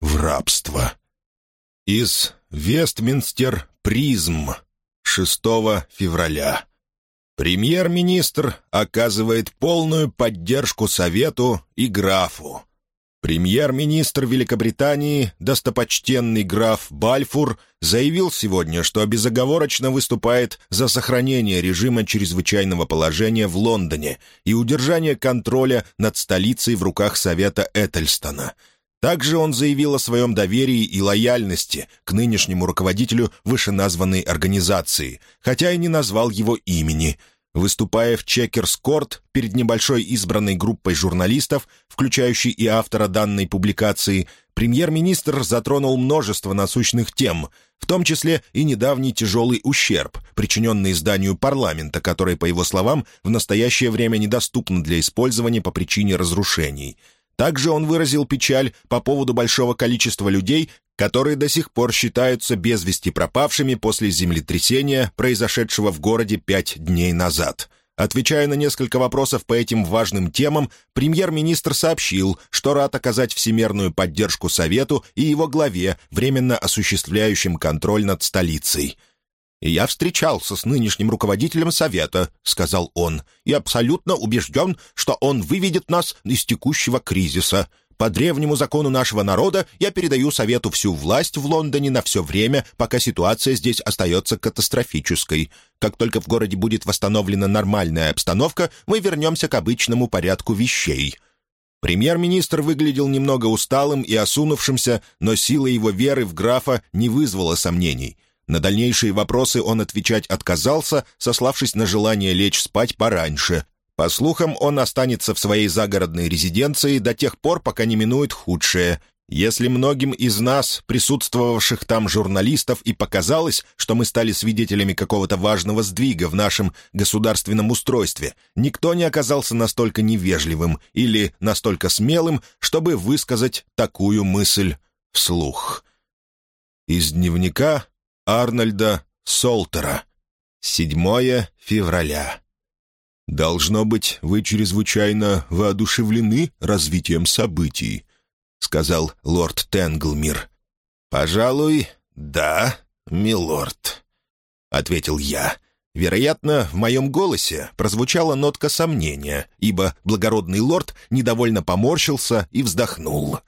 в рабство. Из Вестминстер Призм 6 февраля. Премьер-министр оказывает полную поддержку Совету и графу. Премьер-министр Великобритании, достопочтенный граф Бальфур, заявил сегодня, что безоговорочно выступает за сохранение режима чрезвычайного положения в Лондоне и удержание контроля над столицей в руках Совета Этельстона. Также он заявил о своем доверии и лояльности к нынешнему руководителю вышеназванной организации, хотя и не назвал его имени – Выступая в Чекерс-Корт перед небольшой избранной группой журналистов, включающей и автора данной публикации, премьер-министр затронул множество насущных тем, в том числе и недавний тяжелый ущерб, причиненный зданию парламента, который, по его словам, в настоящее время недоступно для использования по причине разрушений – также он выразил печаль по поводу большого количества людей, которые до сих пор считаются без вести пропавшими после землетрясения, произошедшего в городе пять дней назад. Отвечая на несколько вопросов по этим важным темам, премьер-министр сообщил, что рад оказать всемерную поддержку Совету и его главе, временно осуществляющим контроль над столицей – «Я встречался с нынешним руководителем Совета», — сказал он, «и абсолютно убежден, что он выведет нас из текущего кризиса. По древнему закону нашего народа я передаю Совету всю власть в Лондоне на все время, пока ситуация здесь остается катастрофической. Как только в городе будет восстановлена нормальная обстановка, мы вернемся к обычному порядку вещей». Премьер-министр выглядел немного усталым и осунувшимся, но сила его веры в графа не вызвала сомнений — на дальнейшие вопросы он отвечать отказался, сославшись на желание лечь спать пораньше. По слухам, он останется в своей загородной резиденции до тех пор, пока не минует худшее. Если многим из нас, присутствовавших там журналистов, и показалось, что мы стали свидетелями какого-то важного сдвига в нашем государственном устройстве, никто не оказался настолько невежливым или настолько смелым, чтобы высказать такую мысль вслух. Из дневника Арнольда Солтера. 7 февраля. «Должно быть, вы чрезвычайно воодушевлены развитием событий», — сказал лорд Тенглмир. «Пожалуй, да, милорд», — ответил я. Вероятно, в моем голосе прозвучала нотка сомнения, ибо благородный лорд недовольно поморщился и вздохнул.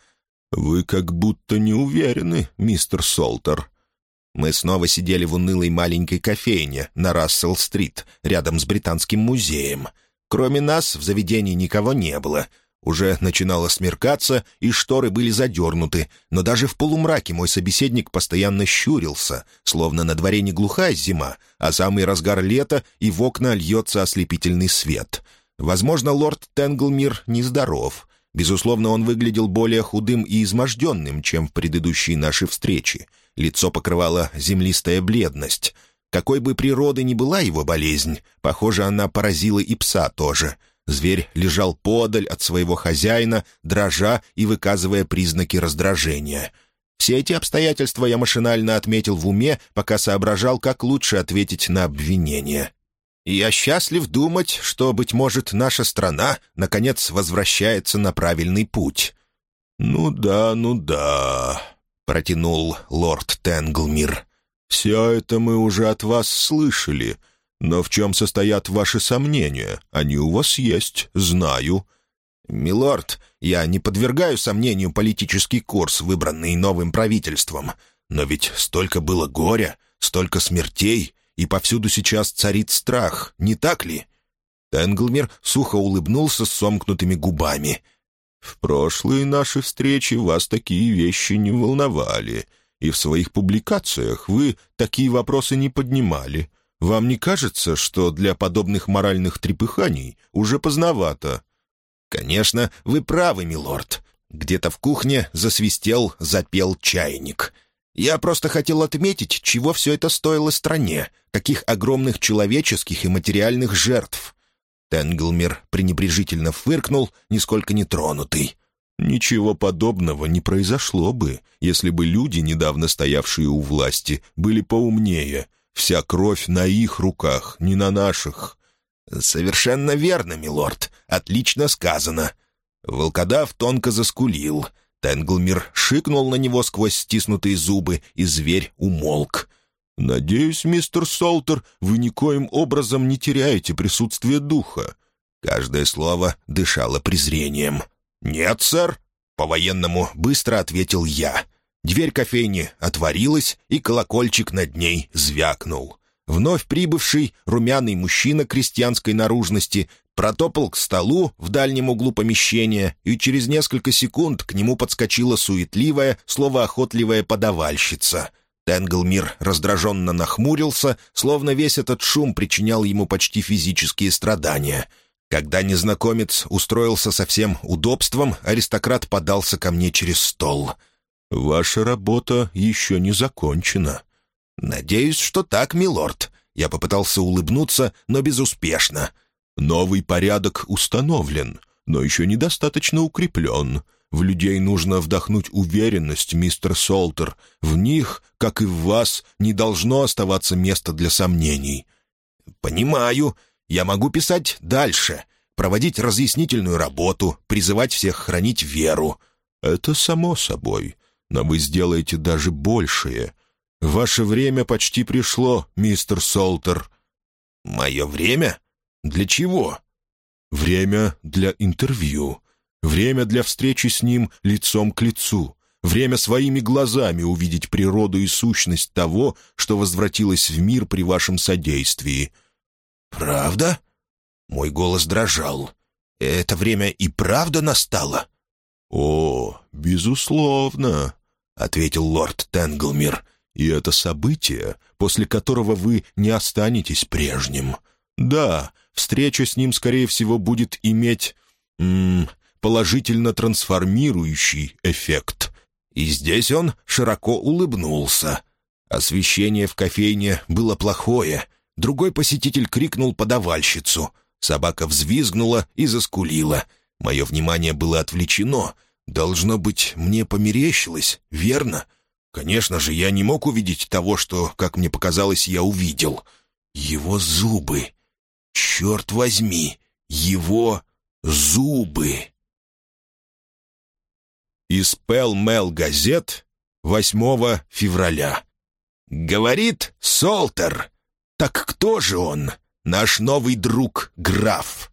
«Вы как будто не уверены, мистер Солтер», мы снова сидели в унылой маленькой кофейне на Рассел-стрит, рядом с Британским музеем. Кроме нас в заведении никого не было. Уже начинало смеркаться, и шторы были задернуты, но даже в полумраке мой собеседник постоянно щурился, словно на дворе не глухая зима, а самый разгар лета, и в окна льется ослепительный свет. Возможно, лорд Тенглмир нездоров. Безусловно, он выглядел более худым и изможденным, чем в предыдущие наши встречи — лицо покрывала землистая бледность. Какой бы природы ни была его болезнь, похоже, она поразила и пса тоже. Зверь лежал подаль от своего хозяина, дрожа и выказывая признаки раздражения. Все эти обстоятельства я машинально отметил в уме, пока соображал, как лучше ответить на обвинение. Я счастлив думать, что, быть может, наша страна, наконец, возвращается на правильный путь. «Ну да, ну да», — протянул лорд Тенглмир. «Все это мы уже от вас слышали. Но в чем состоят ваши сомнения? Они у вас есть, знаю». «Милорд, я не подвергаю сомнению политический курс, выбранный новым правительством. Но ведь столько было горя, столько смертей, и повсюду сейчас царит страх, не так ли?» Тенглмир сухо улыбнулся с сомкнутыми губами. «В прошлые наши встречи вас такие вещи не волновали, и в своих публикациях вы такие вопросы не поднимали. Вам не кажется, что для подобных моральных трепыханий уже поздновато?» «Конечно, вы правы, милорд. Где-то в кухне засвистел, запел чайник. Я просто хотел отметить, чего все это стоило стране, каких огромных человеческих и материальных жертв». Тенглмир пренебрежительно фыркнул, нисколько не тронутый. «Ничего подобного не произошло бы, если бы люди, недавно стоявшие у власти, были поумнее. Вся кровь на их руках, не на наших». «Совершенно верно, милорд. Отлично сказано». Волкодав тонко заскулил. Тенглмир шикнул на него сквозь стиснутые зубы, и зверь умолк. «Надеюсь, мистер Солтер, вы никоим образом не теряете присутствие духа». Каждое слово дышало презрением. «Нет, сэр», — по-военному быстро ответил я. Дверь кофейни отворилась, и колокольчик над ней звякнул. Вновь прибывший румяный мужчина крестьянской наружности протопал к столу в дальнем углу помещения, и через несколько секунд к нему подскочила суетливая, словоохотливая подавальщица. Тенглмир раздраженно нахмурился, словно весь этот шум причинял ему почти физические страдания. Когда незнакомец устроился со всем удобством, аристократ подался ко мне через стол. «Ваша работа еще не закончена», «Надеюсь, что так, милорд». Я попытался улыбнуться, но безуспешно. «Новый порядок установлен, но еще недостаточно укреплен. В людей нужно вдохнуть уверенность, мистер Солтер. В них, как и в вас, не должно оставаться места для сомнений». «Понимаю. Я могу писать дальше, проводить разъяснительную работу, призывать всех хранить веру». «Это само собой. Но вы сделаете даже большее. «Ваше время почти пришло, мистер Солтер». «Мое время? Для чего?» «Время для интервью. Время для встречи с ним лицом к лицу. Время своими глазами увидеть природу и сущность того, что возвратилось в мир при вашем содействии». «Правда?» Мой голос дрожал. «Это время и правда настало?» «О, безусловно», — ответил лорд Тенглмир. И это событие, после которого вы не останетесь прежним. Да, встреча с ним, скорее всего, будет иметь... положительно трансформирующий эффект. И здесь он широко улыбнулся. Освещение в кофейне было плохое. Другой посетитель крикнул подавальщицу. Собака взвизгнула и заскулила. Мое внимание было отвлечено. Должно быть, мне померещилось, верно? Конечно же, я не мог увидеть того, что, как мне показалось, я увидел. Его зубы. Черт возьми, его зубы. Из Пел-Мел газет 8 февраля. Говорит Солтер. Так кто же он? Наш новый друг, граф.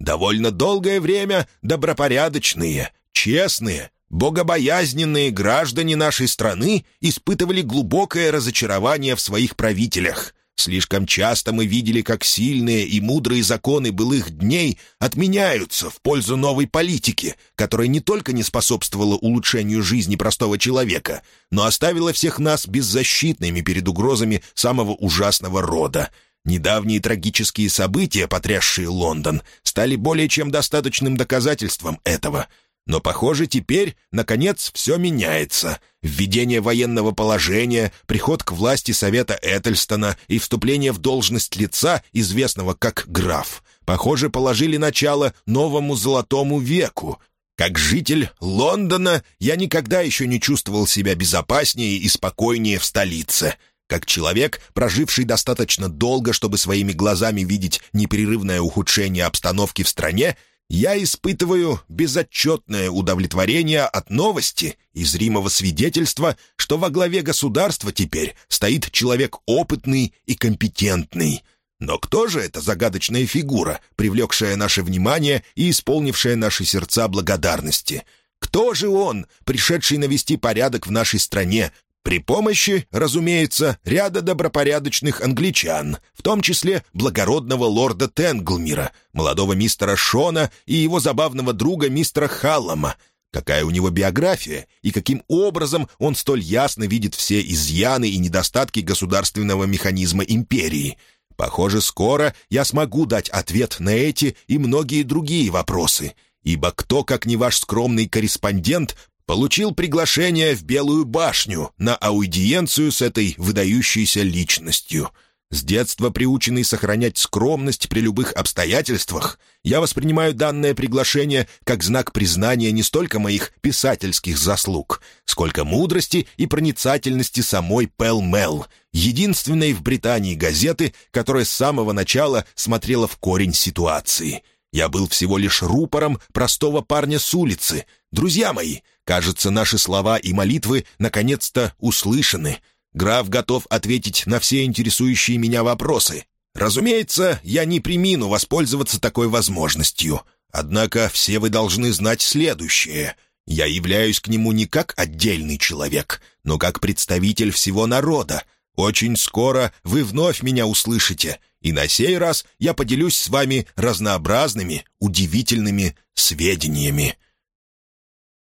Довольно долгое время добропорядочные, честные, Богобоязненные граждане нашей страны испытывали глубокое разочарование в своих правителях. Слишком часто мы видели, как сильные и мудрые законы былых дней отменяются в пользу новой политики, которая не только не способствовала улучшению жизни простого человека, но оставила всех нас беззащитными перед угрозами самого ужасного рода. Недавние трагические события, потрясшие Лондон, стали более чем достаточным доказательством этого — но, похоже, теперь, наконец, все меняется. Введение военного положения, приход к власти Совета Этельстона и вступление в должность лица, известного как граф, похоже, положили начало новому золотому веку. Как житель Лондона я никогда еще не чувствовал себя безопаснее и спокойнее в столице. Как человек, проживший достаточно долго, чтобы своими глазами видеть непрерывное ухудшение обстановки в стране, я испытываю безотчетное удовлетворение от новости и зримого свидетельства, что во главе государства теперь стоит человек опытный и компетентный. Но кто же эта загадочная фигура, привлекшая наше внимание и исполнившая наши сердца благодарности? Кто же он, пришедший навести порядок в нашей стране, при помощи, разумеется, ряда добропорядочных англичан, в том числе благородного лорда Тенглмира, молодого мистера Шона и его забавного друга мистера Халлама. Какая у него биография, и каким образом он столь ясно видит все изъяны и недостатки государственного механизма империи. Похоже, скоро я смогу дать ответ на эти и многие другие вопросы, ибо кто, как не ваш скромный корреспондент, получил приглашение в Белую башню на аудиенцию с этой выдающейся личностью. С детства приученный сохранять скромность при любых обстоятельствах, я воспринимаю данное приглашение как знак признания не столько моих писательских заслуг, сколько мудрости и проницательности самой Пэл Мел, единственной в Британии газеты, которая с самого начала смотрела в корень ситуации. Я был всего лишь рупором простого парня с улицы. Друзья мои, Кажется, наши слова и молитвы наконец-то услышаны. Граф готов ответить на все интересующие меня вопросы. Разумеется, я не примину воспользоваться такой возможностью. Однако все вы должны знать следующее. Я являюсь к нему не как отдельный человек, но как представитель всего народа. Очень скоро вы вновь меня услышите, и на сей раз я поделюсь с вами разнообразными, удивительными сведениями.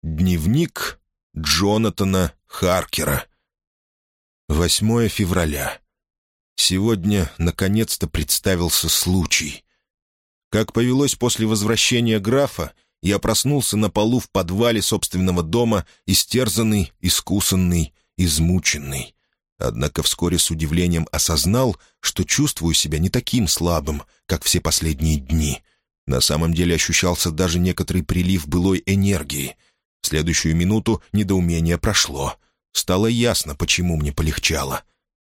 Дневник Джонатана Харкера. 8 февраля. Сегодня, наконец-то, представился случай. Как повелось после возвращения графа, я проснулся на полу в подвале собственного дома, истерзанный, искусанный, измученный. Однако вскоре с удивлением осознал, что чувствую себя не таким слабым, как все последние дни. На самом деле ощущался даже некоторый прилив былой энергии — в следующую минуту недоумение прошло. Стало ясно, почему мне полегчало.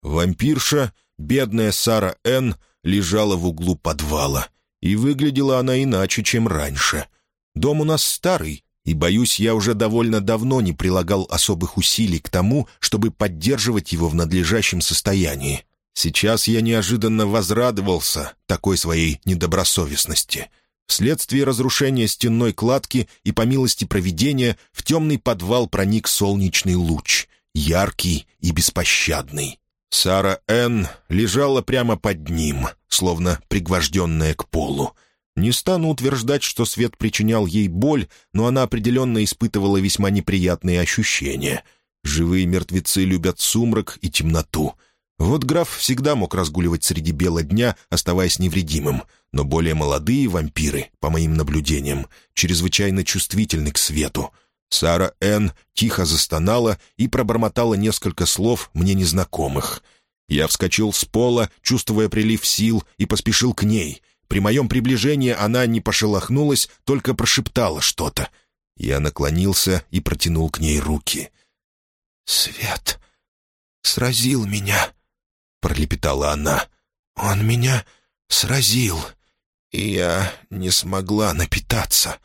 Вампирша, бедная Сара Н., лежала в углу подвала. И выглядела она иначе, чем раньше. Дом у нас старый, и, боюсь, я уже довольно давно не прилагал особых усилий к тому, чтобы поддерживать его в надлежащем состоянии. Сейчас я неожиданно возрадовался такой своей недобросовестности — Вследствие разрушения стенной кладки и по милости провидения в темный подвал проник солнечный луч, яркий и беспощадный. Сара Н. лежала прямо под ним, словно пригвожденная к полу. Не стану утверждать, что свет причинял ей боль, но она определенно испытывала весьма неприятные ощущения. Живые мертвецы любят сумрак и темноту — вот граф всегда мог разгуливать среди бела дня, оставаясь невредимым, но более молодые вампиры, по моим наблюдениям, чрезвычайно чувствительны к свету. Сара Н. тихо застонала и пробормотала несколько слов мне незнакомых. Я вскочил с пола, чувствуя прилив сил, и поспешил к ней. При моем приближении она не пошелохнулась, только прошептала что-то. Я наклонился и протянул к ней руки. «Свет сразил меня», — пролепетала она. «Он меня сразил, и я не смогла напитаться».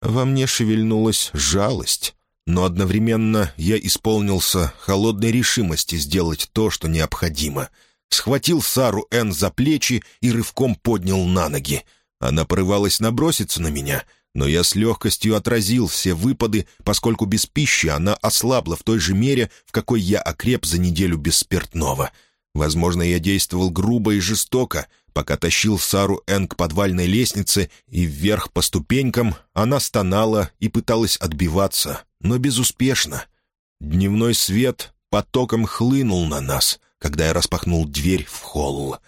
Во мне шевельнулась жалость, но одновременно я исполнился холодной решимости сделать то, что необходимо. Схватил Сару Н за плечи и рывком поднял на ноги. Она порывалась наброситься на меня, но я с легкостью отразил все выпады, поскольку без пищи она ослабла в той же мере, в какой я окреп за неделю без спиртного — Возможно, я действовал грубо и жестоко, пока тащил Сару Эн к подвальной лестнице, и вверх по ступенькам она стонала и пыталась отбиваться, но безуспешно. Дневной свет потоком хлынул на нас, когда я распахнул дверь в холл.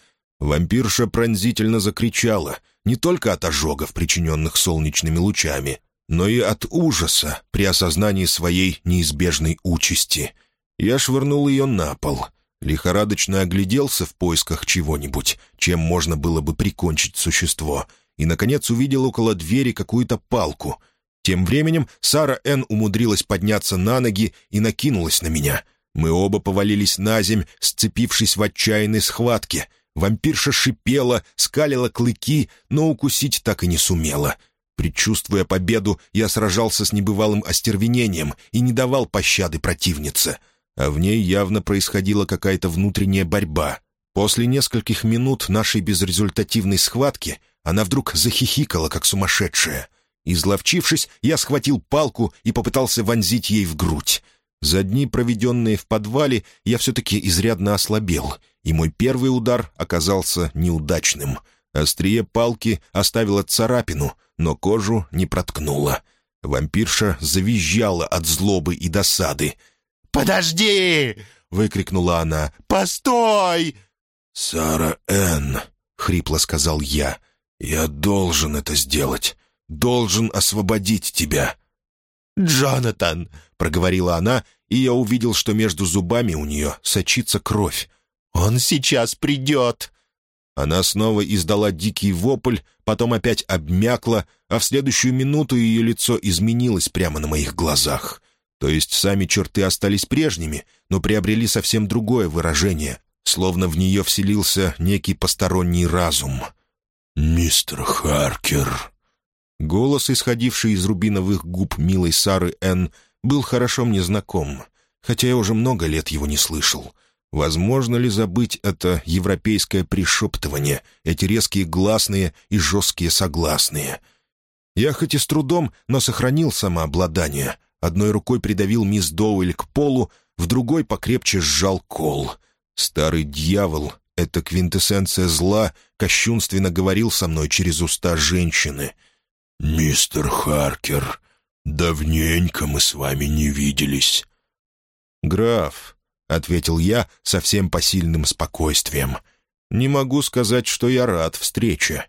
Вампирша пронзительно закричала, не только от ожогов, причиненных солнечными лучами, но и от ужаса при осознании своей неизбежной участи. Я швырнул ее на пол — лихорадочно огляделся в поисках чего-нибудь, чем можно было бы прикончить существо, и, наконец, увидел около двери какую-то палку. Тем временем Сара Н. умудрилась подняться на ноги и накинулась на меня. Мы оба повалились на земь, сцепившись в отчаянной схватке. Вампирша шипела, скалила клыки, но укусить так и не сумела. Предчувствуя победу, я сражался с небывалым остервенением и не давал пощады противнице — а в ней явно происходила какая-то внутренняя борьба. После нескольких минут нашей безрезультативной схватки она вдруг захихикала, как сумасшедшая. Изловчившись, я схватил палку и попытался вонзить ей в грудь. За дни, проведенные в подвале, я все-таки изрядно ослабел, и мой первый удар оказался неудачным. Острие палки оставило царапину, но кожу не проткнуло. Вампирша завизжала от злобы и досады. «Подожди!» — выкрикнула она. «Постой!» «Сара Энн», — хрипло сказал я, — «я должен это сделать, должен освободить тебя». «Джонатан!» — проговорила она, и я увидел, что между зубами у нее сочится кровь. «Он сейчас придет!» Она снова издала дикий вопль, потом опять обмякла, а в следующую минуту ее лицо изменилось прямо на моих глазах. То есть сами черты остались прежними, но приобрели совсем другое выражение, словно в нее вселился некий посторонний разум. «Мистер Харкер!» Голос, исходивший из рубиновых губ милой Сары Н., был хорошо мне знаком, хотя я уже много лет его не слышал. Возможно ли забыть это европейское пришептывание, эти резкие гласные и жесткие согласные? Я хоть и с трудом, но сохранил самообладание. Одной рукой придавил мисс Доуэль к полу, в другой покрепче сжал кол. Старый дьявол, эта квинтэссенция зла, кощунственно говорил со мной через уста женщины. «Мистер Харкер, давненько мы с вами не виделись». «Граф», — ответил я совсем посильным спокойствием, — «не могу сказать, что я рад встрече».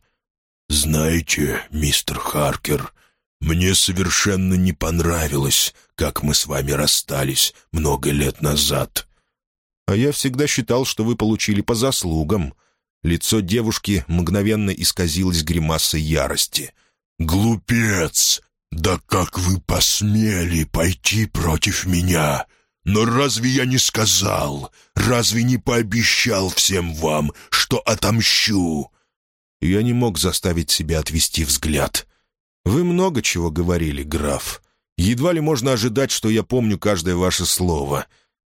«Знаете, мистер Харкер, мне совершенно не понравилось, как мы с вами расстались много лет назад». «А я всегда считал, что вы получили по заслугам». Лицо девушки мгновенно исказилось гримасой ярости — «Глупец! Да как вы посмели пойти против меня? Но разве я не сказал, разве не пообещал всем вам, что отомщу?» Я не мог заставить себя отвести взгляд. «Вы много чего говорили, граф. Едва ли можно ожидать, что я помню каждое ваше слово».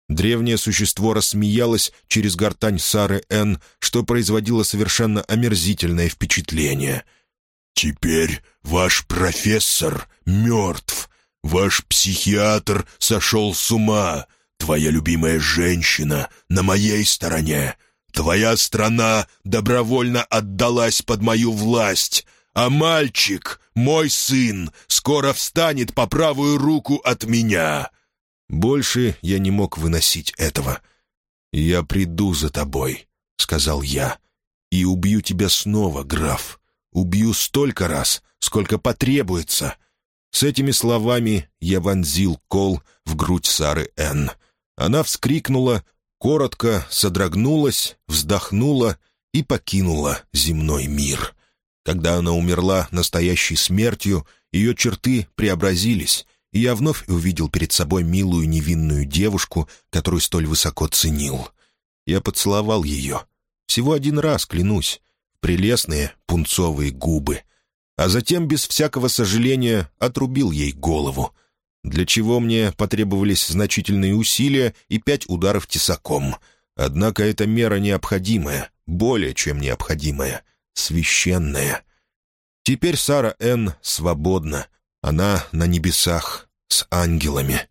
Древнее существо рассмеялось через гортань Сары Н., что производило совершенно омерзительное впечатление — «Теперь ваш профессор мертв, ваш психиатр сошел с ума, твоя любимая женщина на моей стороне, твоя страна добровольно отдалась под мою власть, а мальчик, мой сын, скоро встанет по правую руку от меня». Больше я не мог выносить этого. «Я приду за тобой», — сказал я, — «и убью тебя снова, граф. Убью столько раз, сколько потребуется». С этими словами я вонзил кол в грудь Сары Н. Она вскрикнула, коротко содрогнулась, вздохнула и покинула земной мир. Когда она умерла настоящей смертью, ее черты преобразились, и я вновь увидел перед собой милую невинную девушку, которую столь высоко ценил. Я поцеловал ее. Всего один раз, клянусь, прелестные пунцовые губы, а затем, без всякого сожаления, отрубил ей голову, для чего мне потребовались значительные усилия и пять ударов тесаком. Однако эта мера необходимая, более чем необходимая, священная. Теперь Сара Н. свободна, она на небесах, с ангелами.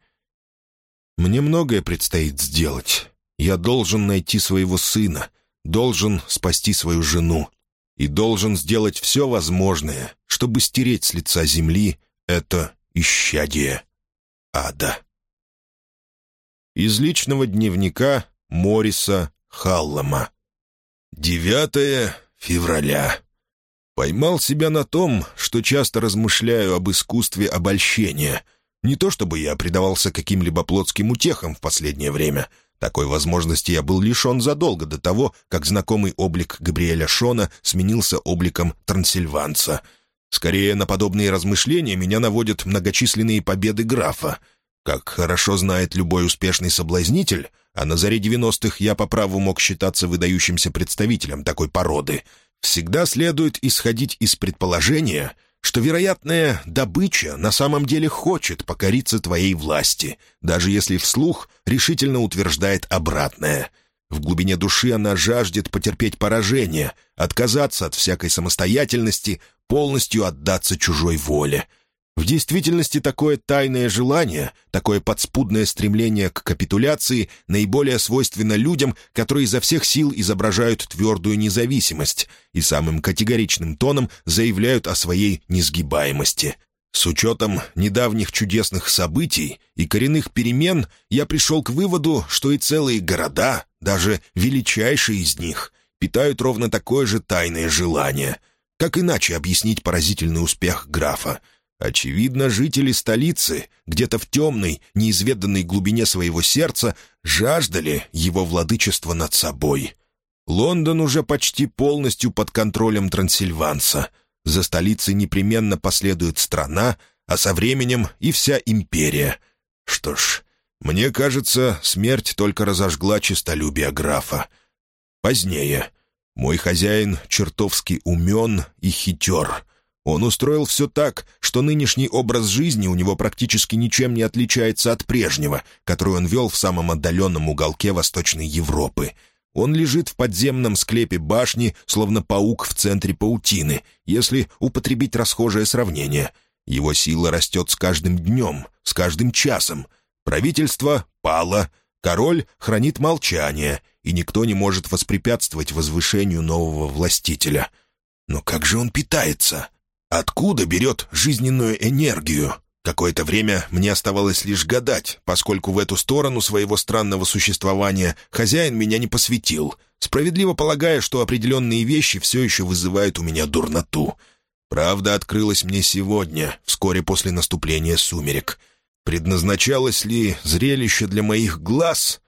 Мне многое предстоит сделать. Я должен найти своего сына, должен спасти свою жену, и должен сделать все возможное, чтобы стереть с лица земли это исчадие ада. Из личного дневника Мориса Халлама. 9 февраля. Поймал себя на том, что часто размышляю об искусстве обольщения. Не то чтобы я предавался каким-либо плотским утехам в последнее время — такой возможности я был лишен задолго до того, как знакомый облик Габриэля Шона сменился обликом трансильванца. Скорее, на подобные размышления меня наводят многочисленные победы графа. Как хорошо знает любой успешный соблазнитель, а на заре 90-х я по праву мог считаться выдающимся представителем такой породы, всегда следует исходить из предположения, что вероятная добыча на самом деле хочет покориться твоей власти, даже если вслух решительно утверждает обратное. В глубине души она жаждет потерпеть поражение, отказаться от всякой самостоятельности, полностью отдаться чужой воле. В действительности такое тайное желание, такое подспудное стремление к капитуляции наиболее свойственно людям, которые изо всех сил изображают твердую независимость и самым категоричным тоном заявляют о своей несгибаемости. С учетом недавних чудесных событий и коренных перемен я пришел к выводу, что и целые города, даже величайшие из них, питают ровно такое же тайное желание. Как иначе объяснить поразительный успех графа — Очевидно, жители столицы, где-то в темной, неизведанной глубине своего сердца, жаждали его владычества над собой. Лондон уже почти полностью под контролем трансильванца. За столицей непременно последует страна, а со временем и вся империя. Что ж, мне кажется, смерть только разожгла честолюбие графа. Позднее. Мой хозяин чертовски умен и хитер — он устроил все так, что нынешний образ жизни у него практически ничем не отличается от прежнего, который он вел в самом отдаленном уголке Восточной Европы. Он лежит в подземном склепе башни, словно паук в центре паутины, если употребить расхожее сравнение. Его сила растет с каждым днем, с каждым часом. Правительство пало, король хранит молчание, и никто не может воспрепятствовать возвышению нового властителя. Но как же он питается? Откуда берет жизненную энергию? Какое-то время мне оставалось лишь гадать, поскольку в эту сторону своего странного существования хозяин меня не посвятил, справедливо полагая, что определенные вещи все еще вызывают у меня дурноту. Правда открылась мне сегодня, вскоре после наступления сумерек. Предназначалось ли зрелище для моих глаз?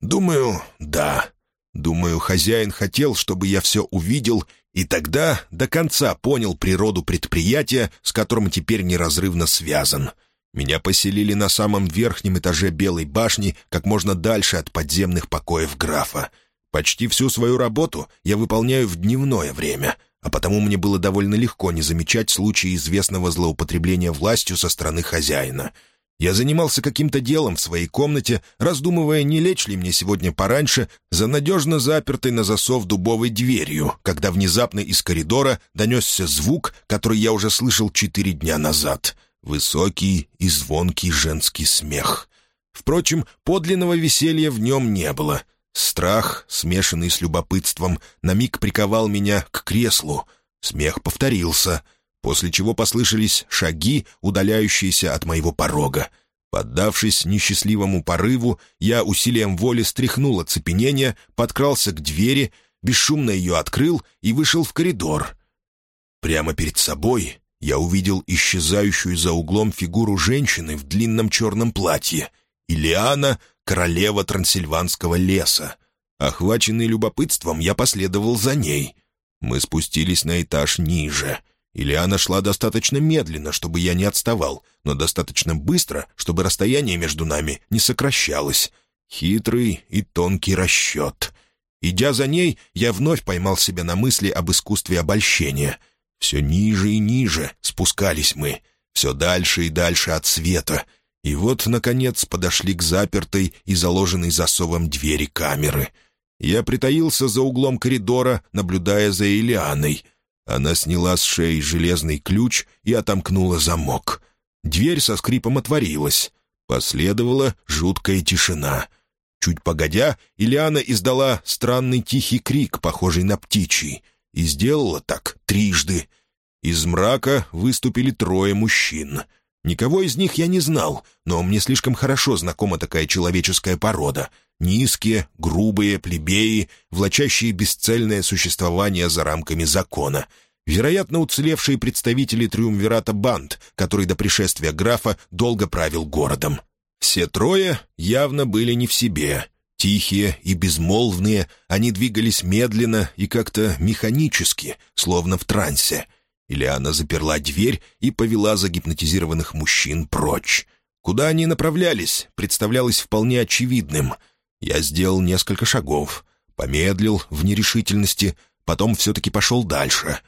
Думаю, да. Думаю, хозяин хотел, чтобы я все увидел и тогда до конца понял природу предприятия, с которым теперь неразрывно связан. Меня поселили на самом верхнем этаже Белой башни, как можно дальше от подземных покоев графа. Почти всю свою работу я выполняю в дневное время, а потому мне было довольно легко не замечать случаи известного злоупотребления властью со стороны хозяина — я занимался каким-то делом в своей комнате, раздумывая, не лечь ли мне сегодня пораньше за надежно запертой на засов дубовой дверью, когда внезапно из коридора донесся звук, который я уже слышал четыре дня назад. Высокий и звонкий женский смех. Впрочем, подлинного веселья в нем не было. Страх, смешанный с любопытством, на миг приковал меня к креслу. Смех повторился — после чего послышались шаги, удаляющиеся от моего порога. Поддавшись несчастливому порыву, я усилием воли стряхнул оцепенение, подкрался к двери, бесшумно ее открыл и вышел в коридор. Прямо перед собой я увидел исчезающую за углом фигуру женщины в длинном черном платье. Илиана — королева трансильванского леса. Охваченный любопытством, я последовал за ней. Мы спустились на этаж ниже — Ильяна шла достаточно медленно, чтобы я не отставал, но достаточно быстро, чтобы расстояние между нами не сокращалось. Хитрый и тонкий расчет. Идя за ней, я вновь поймал себя на мысли об искусстве обольщения. Все ниже и ниже спускались мы, все дальше и дальше от света. И вот, наконец, подошли к запертой и заложенной засовом двери камеры. Я притаился за углом коридора, наблюдая за Илианой — она сняла с шеи железный ключ и отомкнула замок. Дверь со скрипом отворилась. Последовала жуткая тишина. Чуть погодя, Ильяна издала странный тихий крик, похожий на птичий, и сделала так трижды. Из мрака выступили трое мужчин. Никого из них я не знал, но мне слишком хорошо знакома такая человеческая порода — Низкие, грубые, плебеи, влачащие бесцельное существование за рамками закона. Вероятно, уцелевшие представители триумвирата банд, который до пришествия графа долго правил городом. Все трое явно были не в себе. Тихие и безмолвные, они двигались медленно и как-то механически, словно в трансе. Ильяна заперла дверь и повела загипнотизированных мужчин прочь. Куда они направлялись, представлялось вполне очевидным — я сделал несколько шагов, помедлил в нерешительности, потом все-таки пошел дальше.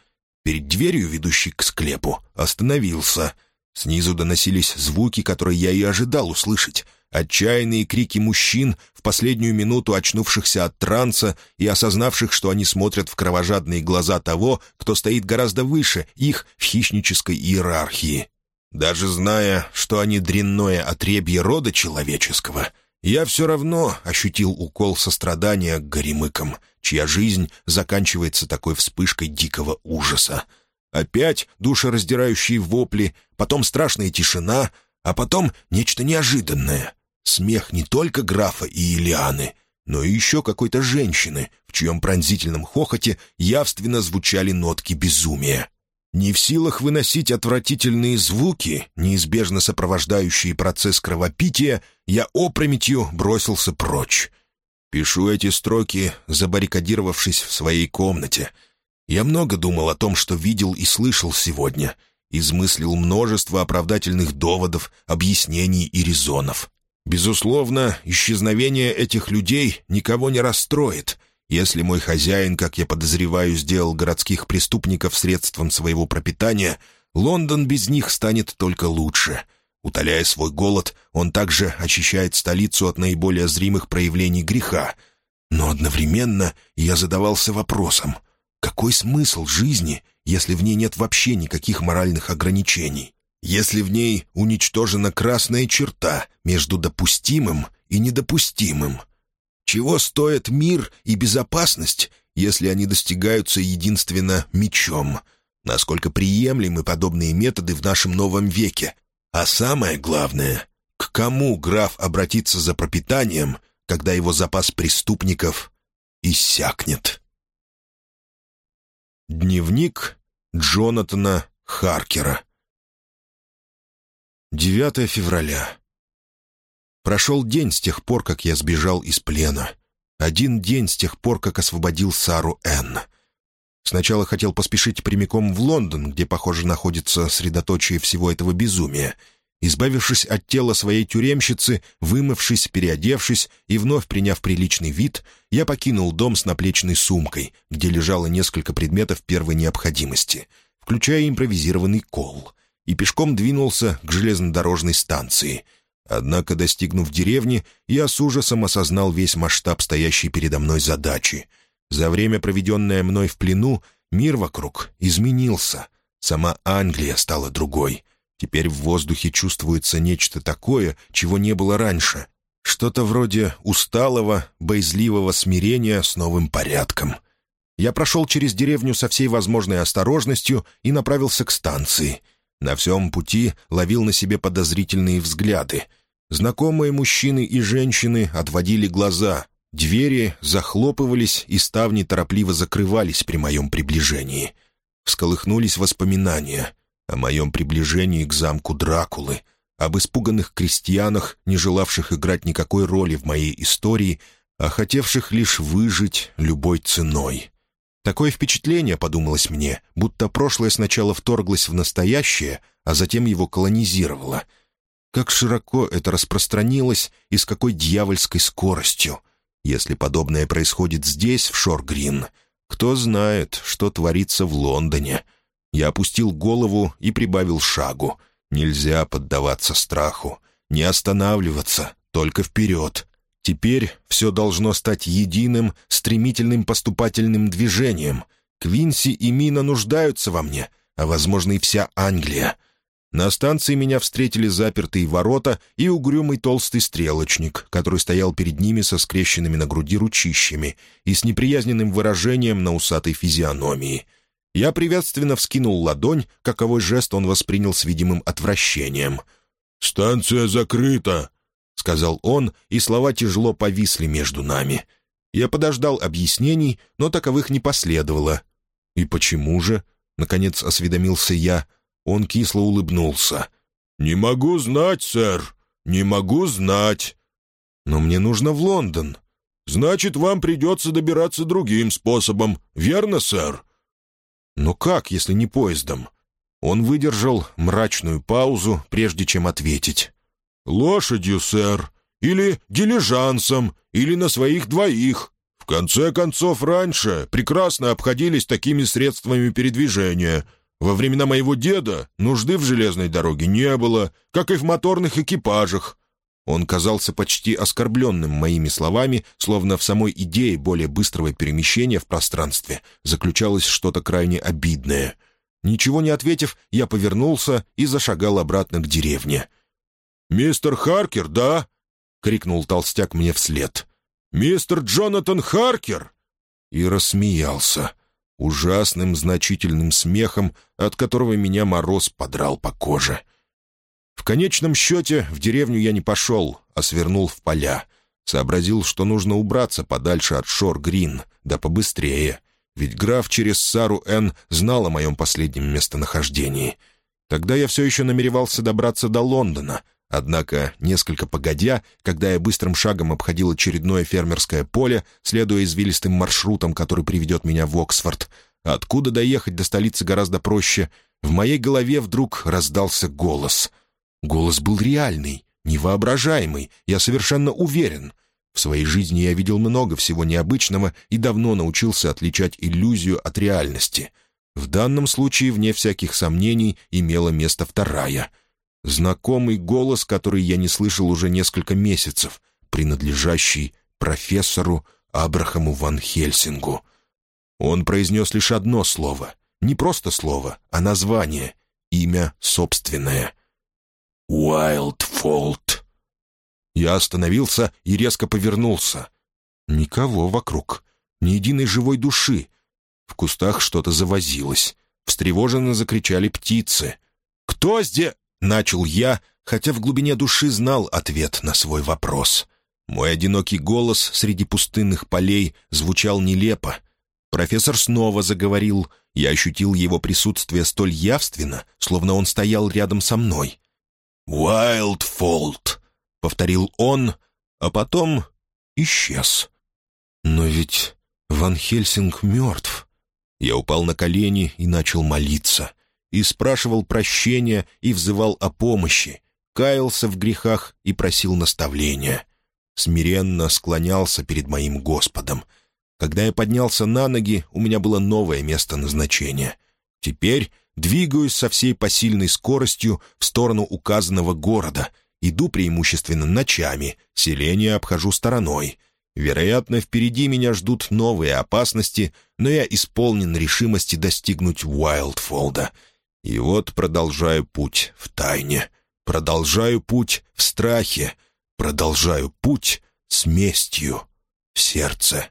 Перед дверью, ведущей к склепу, остановился. Снизу доносились звуки, которые я и ожидал услышать. Отчаянные крики мужчин, в последнюю минуту очнувшихся от транса и осознавших, что они смотрят в кровожадные глаза того, кто стоит гораздо выше их в хищнической иерархии. Даже зная, что они дрянное отребье рода человеческого, я все равно ощутил укол сострадания к горемыкам, чья жизнь заканчивается такой вспышкой дикого ужаса. Опять душераздирающие вопли, потом страшная тишина, а потом нечто неожиданное. Смех не только графа и Илианы, но и еще какой-то женщины, в чьем пронзительном хохоте явственно звучали нотки безумия. Не в силах выносить отвратительные звуки, неизбежно сопровождающие процесс кровопития, я опрометью бросился прочь. Пишу эти строки, забаррикадировавшись в своей комнате. Я много думал о том, что видел и слышал сегодня, измыслил множество оправдательных доводов, объяснений и резонов. Безусловно, исчезновение этих людей никого не расстроит. Если мой хозяин, как я подозреваю, сделал городских преступников средством своего пропитания, Лондон без них станет только лучше. Утоляя свой голод, он также очищает столицу от наиболее зримых проявлений греха. Но одновременно я задавался вопросом, какой смысл жизни, если в ней нет вообще никаких моральных ограничений? если в ней уничтожена красная черта между допустимым и недопустимым? Чего стоят мир и безопасность, если они достигаются единственно мечом? Насколько приемлемы подобные методы в нашем новом веке? А самое главное, к кому граф обратится за пропитанием, когда его запас преступников иссякнет? Дневник Джонатана Харкера 9 февраля. Прошел день с тех пор, как я сбежал из плена. Один день с тех пор, как освободил Сару Н. Сначала хотел поспешить прямиком в Лондон, где, похоже, находится средоточие всего этого безумия. Избавившись от тела своей тюремщицы, вымывшись, переодевшись и вновь приняв приличный вид, я покинул дом с наплечной сумкой, где лежало несколько предметов первой необходимости, включая импровизированный кол — и пешком двинулся к железнодорожной станции. Однако, достигнув деревни, я с ужасом осознал весь масштаб стоящей передо мной задачи. За время, проведенное мной в плену, мир вокруг изменился. Сама Англия стала другой. Теперь в воздухе чувствуется нечто такое, чего не было раньше. Что-то вроде усталого, боязливого смирения с новым порядком. Я прошел через деревню со всей возможной осторожностью и направился к станции — на всем пути ловил на себе подозрительные взгляды. Знакомые мужчины и женщины отводили глаза. Двери захлопывались, и ставни торопливо закрывались при моем приближении. Всколыхнулись воспоминания о моем приближении к замку Дракулы, об испуганных крестьянах, не желавших играть никакой роли в моей истории, а хотевших лишь выжить любой ценой. Такое впечатление, подумалось мне, будто прошлое сначала вторглось в настоящее, а затем его колонизировало. Как широко это распространилось и с какой дьявольской скоростью. Если подобное происходит здесь, в Шоргрин, кто знает, что творится в Лондоне. Я опустил голову и прибавил шагу. Нельзя поддаваться страху, не останавливаться, только вперед. Теперь все должно стать единым, стремительным поступательным движением. Квинси и Мина нуждаются во мне, а, возможно, и вся Англия. На станции меня встретили запертые ворота и угрюмый толстый стрелочник, который стоял перед ними со скрещенными на груди ручищами и с неприязненным выражением на усатой физиономии. Я приветственно вскинул ладонь, каковой жест он воспринял с видимым отвращением. «Станция закрыта», — сказал он, и слова тяжело повисли между нами. Я подождал объяснений, но таковых не последовало. «И почему же?» — наконец осведомился я. Он кисло улыбнулся. «Не могу знать, сэр, не могу знать». «Но мне нужно в Лондон». «Значит, вам придется добираться другим способом, верно, сэр?» «Но как, если не поездом?» Он выдержал мрачную паузу, прежде чем ответить. «Лошадью, сэр, или дилижансом, или на своих двоих. В конце концов, раньше прекрасно обходились такими средствами передвижения. Во времена моего деда нужды в железной дороге не было, как и в моторных экипажах. Он казался почти оскорбленным моими словами, словно в самой идее более быстрого перемещения в пространстве заключалось что-то крайне обидное. Ничего не ответив, я повернулся и зашагал обратно к деревне. «Мистер Харкер, да?» — крикнул толстяк мне вслед. «Мистер Джонатан Харкер!» И рассмеялся ужасным значительным смехом, от которого меня мороз подрал по коже. — в конечном счете в деревню я не пошел, а свернул в поля. Сообразил, что нужно убраться подальше от Шор-Грин, да побыстрее, ведь граф через Сару Н знал о моем последнем местонахождении. Тогда я все еще намеревался добраться до Лондона, однако, несколько погодя, когда я быстрым шагом обходил очередное фермерское поле, следуя извилистым маршрутом, который приведет меня в Оксфорд, откуда доехать до столицы гораздо проще, в моей голове вдруг раздался голос — Голос был реальный, невоображаемый, я совершенно уверен. В своей жизни я видел много всего необычного и давно научился отличать иллюзию от реальности. В данном случае, вне всяких сомнений, имела место вторая. Знакомый голос, который я не слышал уже несколько месяцев, принадлежащий профессору Абрахаму Ван Хельсингу. Он произнес лишь одно слово. Не просто слово, а название. Имя собственное. Уайлдфолд. Я остановился и резко повернулся. Никого вокруг, ни единой живой души. В кустах что-то завозилось. Встревоженно закричали птицы. «Кто здесь?» — начал я, хотя в глубине души знал ответ на свой вопрос. Мой одинокий голос среди пустынных полей звучал нелепо. Профессор снова заговорил. Я ощутил его присутствие столь явственно, словно он стоял рядом со мной. «Уайлдфолд», — повторил он, а потом исчез. «Но ведь Ван Хельсинг мертв». Я упал на колени и начал молиться. И спрашивал прощения, и взывал о помощи. Каялся в грехах и просил наставления. Смиренно склонялся перед моим Господом. Когда я поднялся на ноги, у меня было новое место назначения. Теперь Двигаюсь со всей посильной скоростью в сторону указанного города. Иду преимущественно ночами, селение обхожу стороной. Вероятно, впереди меня ждут новые опасности, но я исполнен решимости достигнуть Уайлдфолда. И вот продолжаю путь в тайне. Продолжаю путь в страхе. Продолжаю путь с местью в сердце.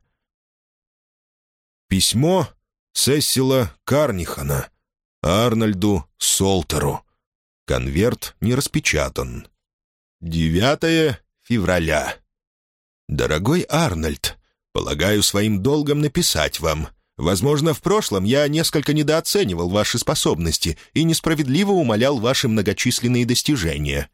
Письмо Сессила Карнихана — Арнольду Солтеру. Конверт не распечатан. 9 февраля. «Дорогой Арнольд, полагаю своим долгом написать вам. Возможно, в прошлом я несколько недооценивал ваши способности и несправедливо умолял ваши многочисленные достижения.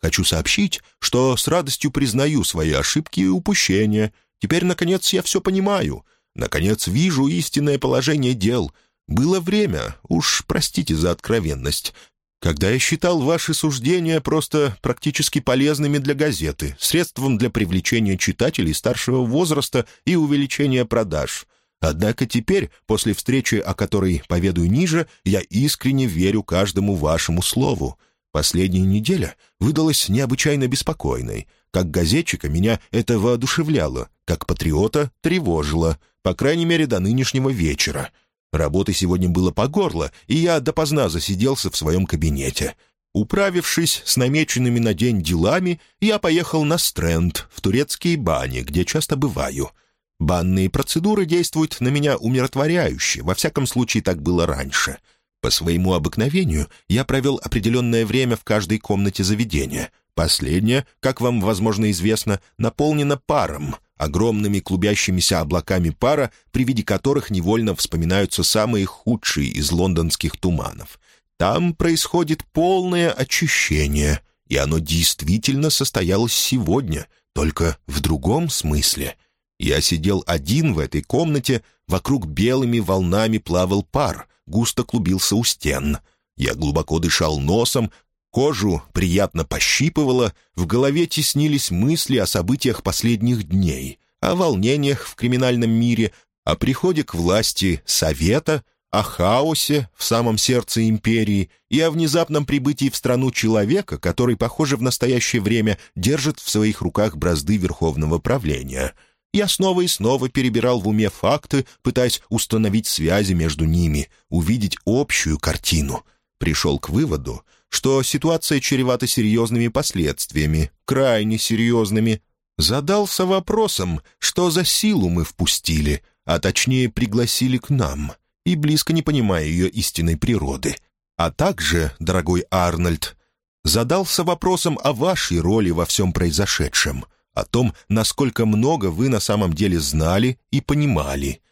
Хочу сообщить, что с радостью признаю свои ошибки и упущения. Теперь, наконец, я все понимаю. Наконец, вижу истинное положение дел, было время, уж простите за откровенность, когда я считал ваши суждения просто практически полезными для газеты, средством для привлечения читателей старшего возраста и увеличения продаж. Однако теперь, после встречи, о которой поведаю ниже, я искренне верю каждому вашему слову. Последняя неделя выдалась необычайно беспокойной. Как газетчика меня это воодушевляло, как патриота тревожило, по крайней мере, до нынешнего вечера — Работы сегодня было по горло, и я допоздна засиделся в своем кабинете. Управившись с намеченными на день делами, я поехал на Стрэнд, в турецкие бани, где часто бываю. Банные процедуры действуют на меня умиротворяюще, во всяком случае так было раньше. По своему обыкновению я провел определенное время в каждой комнате заведения. Последняя, как вам, возможно, известно, наполнена паром, огромными клубящимися облаками пара, при виде которых невольно вспоминаются самые худшие из лондонских туманов. Там происходит полное очищение, и оно действительно состоялось сегодня, только в другом смысле. Я сидел один в этой комнате, вокруг белыми волнами плавал пар, густо клубился у стен. Я глубоко дышал носом, Кожу приятно пощипывало, в голове теснились мысли о событиях последних дней, о волнениях в криминальном мире, о приходе к власти Совета, о хаосе в самом сердце империи и о внезапном прибытии в страну человека, который, похоже, в настоящее время держит в своих руках бразды верховного правления. Я снова и снова перебирал в уме факты, пытаясь установить связи между ними, увидеть общую картину. Пришел к выводу, что ситуация чревата серьезными последствиями, крайне серьезными. Задался вопросом, что за силу мы впустили, а точнее пригласили к нам — и близко не понимая ее истинной природы. А также, дорогой Арнольд, задался вопросом о вашей роли во всем произошедшем, о том, насколько много вы на самом деле знали и понимали.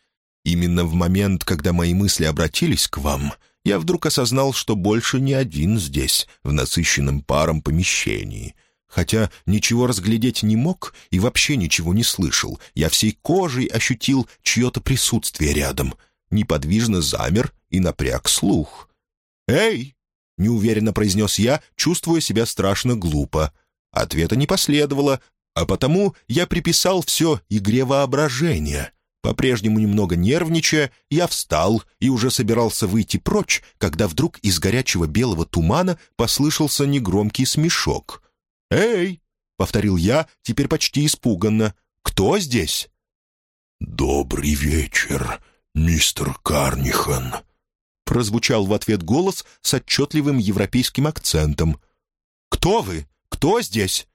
Именно в момент, когда мои мысли обратились к вам, я вдруг осознал, что больше не один здесь, в насыщенном паром помещении. Хотя ничего разглядеть не мог и вообще ничего не слышал, я всей кожей ощутил чье-то присутствие рядом — неподвижно замер и напряг слух. «Эй!» — неуверенно произнес я, чувствуя себя страшно глупо. Ответа не последовало, а потому я приписал все игре воображения. По-прежнему немного нервничая, я встал и уже собирался выйти прочь, когда вдруг из горячего белого тумана послышался негромкий смешок. «Эй!» — повторил я, теперь почти испуганно. «Кто здесь?» «Добрый вечер!» «Мистер Карнихан», — прозвучал в ответ голос с отчетливым европейским акцентом. «Кто вы? Кто здесь?»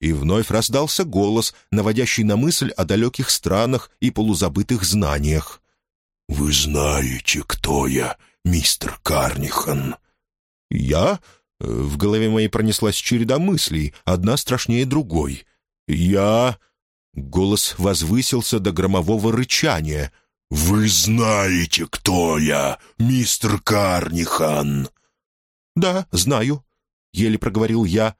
И вновь раздался голос, наводящий на мысль о далеких странах и полузабытых знаниях. «Вы знаете, кто я, мистер Карнихан?» «Я?» В голове моей пронеслась череда мыслей, одна страшнее другой. «Я...» Голос возвысился до громового рычания — «Вы знаете, кто я, мистер Карнихан?» «Да, знаю», — еле проговорил я.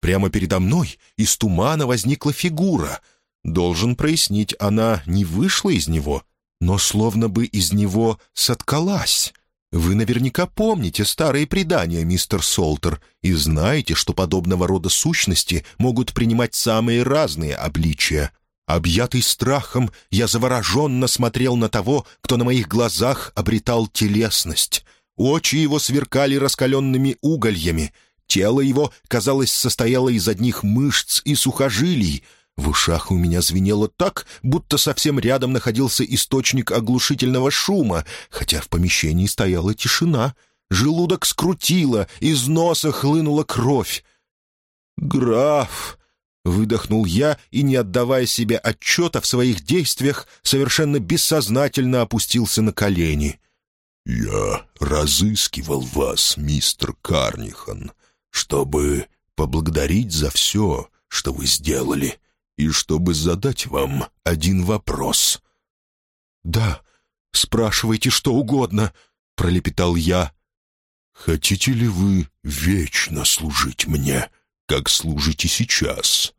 Прямо передо мной из тумана возникла фигура. Должен прояснить, она не вышла из него, но словно бы из него соткалась. Вы наверняка помните старые предания, мистер Солтер, и знаете, что подобного рода сущности могут принимать самые разные обличия. Объятый страхом, я завороженно смотрел на того, кто на моих глазах обретал телесность. Очи его сверкали раскаленными угольями. Тело его, казалось, состояло из одних мышц и сухожилий. В ушах у меня звенело так, будто совсем рядом находился источник оглушительного шума, хотя в помещении стояла тишина. Желудок скрутило, из носа хлынула кровь. «Граф!» Выдохнул я и, не отдавая себе отчета в своих действиях, совершенно бессознательно опустился на колени. «Я разыскивал вас, мистер Карнихан, чтобы поблагодарить за все, что вы сделали, и чтобы задать вам один вопрос». «Да, спрашивайте что угодно», — пролепетал я. «Хотите ли вы вечно служить мне?» как служите сейчас».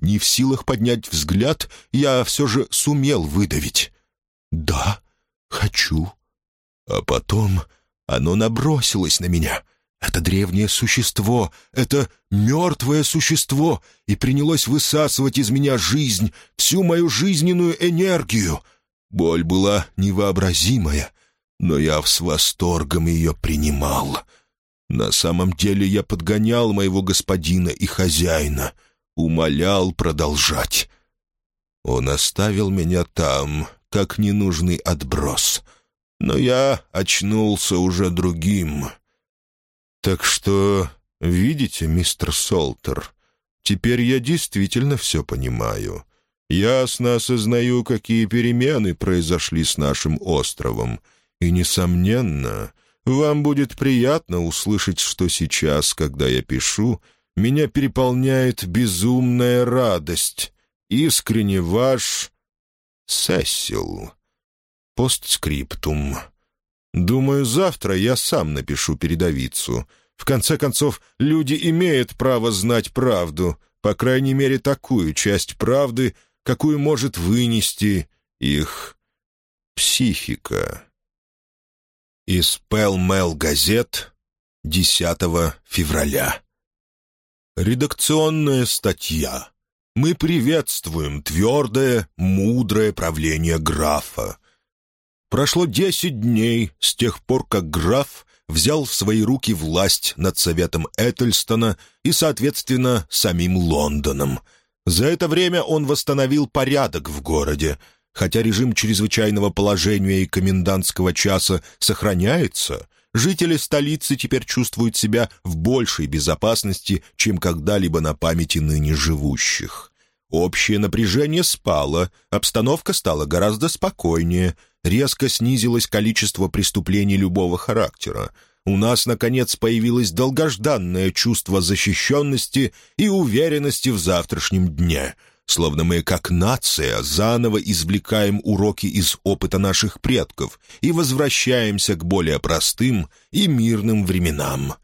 Не в силах поднять взгляд, я все же сумел выдавить. «Да, хочу». А потом оно набросилось на меня. Это древнее существо, это мертвое существо, и принялось высасывать из меня жизнь, всю мою жизненную энергию. Боль была невообразимая, но я с восторгом ее принимал. На самом деле я подгонял моего господина и хозяина, умолял продолжать. Он оставил меня там, как ненужный отброс. Но я очнулся уже другим. Так что, видите, мистер Солтер, теперь я действительно все понимаю. Ясно осознаю, какие перемены произошли с нашим островом. И, несомненно, вам будет приятно услышать, что сейчас, когда я пишу, меня переполняет безумная радость. Искренне ваш Сесил. Постскриптум. Думаю, завтра я сам напишу передовицу. В конце концов, люди имеют право знать правду, по крайней мере, такую часть правды, какую может вынести их психика. Из Пэл-Мэл газет 10 февраля. Редакционная статья. Мы приветствуем твердое, мудрое правление графа. Прошло десять дней с тех пор, как граф взял в свои руки власть над Советом Этельстона и, соответственно, самим Лондоном. За это время он восстановил порядок в городе. Хотя режим чрезвычайного положения и комендантского часа сохраняется, жители столицы теперь чувствуют себя в большей безопасности, чем когда-либо на памяти ныне живущих. Общее напряжение спало, обстановка стала гораздо спокойнее, резко снизилось количество преступлений любого характера. У нас, наконец, появилось долгожданное чувство защищенности и уверенности в завтрашнем дне — словно мы, как нация, заново извлекаем уроки из опыта наших предков и возвращаемся к более простым и мирным временам.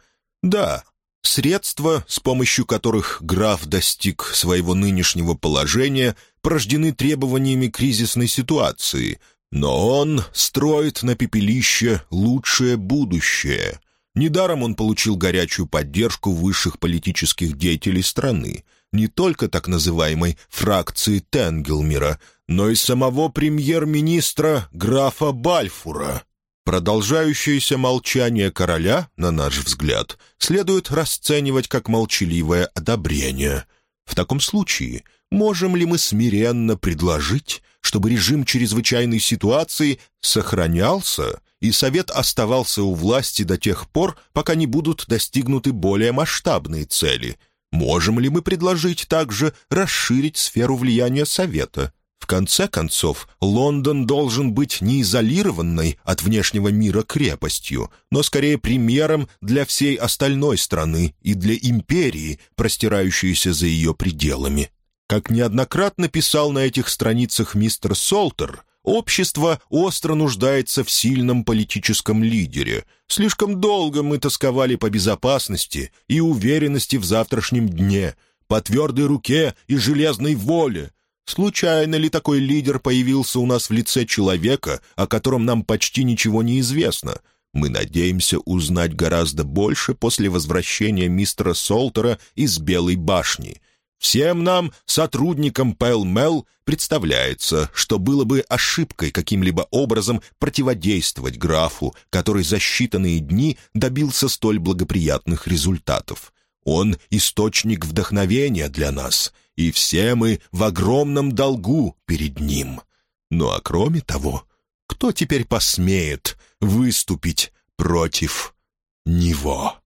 Да, средства, с помощью которых граф достиг своего нынешнего положения, порождены требованиями кризисной ситуации, но он строит на пепелище лучшее будущее. Недаром он получил горячую поддержку высших политических деятелей страны — не только так называемой фракции Тенгелмира, но и самого премьер-министра графа Бальфура. Продолжающееся молчание короля, на наш взгляд, следует расценивать как молчаливое одобрение. В таком случае можем ли мы смиренно предложить, чтобы режим чрезвычайной ситуации сохранялся и Совет оставался у власти до тех пор, пока не будут достигнуты более масштабные цели – Можем ли мы предложить также расширить сферу влияния Совета? В конце концов, Лондон должен быть не изолированной от внешнего мира крепостью, но скорее примером для всей остальной страны и для империи, простирающейся за ее пределами. Как неоднократно писал на этих страницах мистер Солтер, Общество остро нуждается в сильном политическом лидере. Слишком долго мы тосковали по безопасности и уверенности в завтрашнем дне, по твердой руке и железной воле. Случайно ли такой лидер появился у нас в лице человека, о котором нам почти ничего не известно? Мы надеемся узнать гораздо больше после возвращения мистера Солтера из Белой башни — Всем нам, сотрудникам Пэл-Мэл, представляется, что было бы ошибкой каким-либо образом противодействовать графу, который за считанные дни добился столь благоприятных результатов. Он — источник вдохновения для нас, и все мы в огромном долгу перед ним. Ну а кроме того, кто теперь посмеет выступить против него?»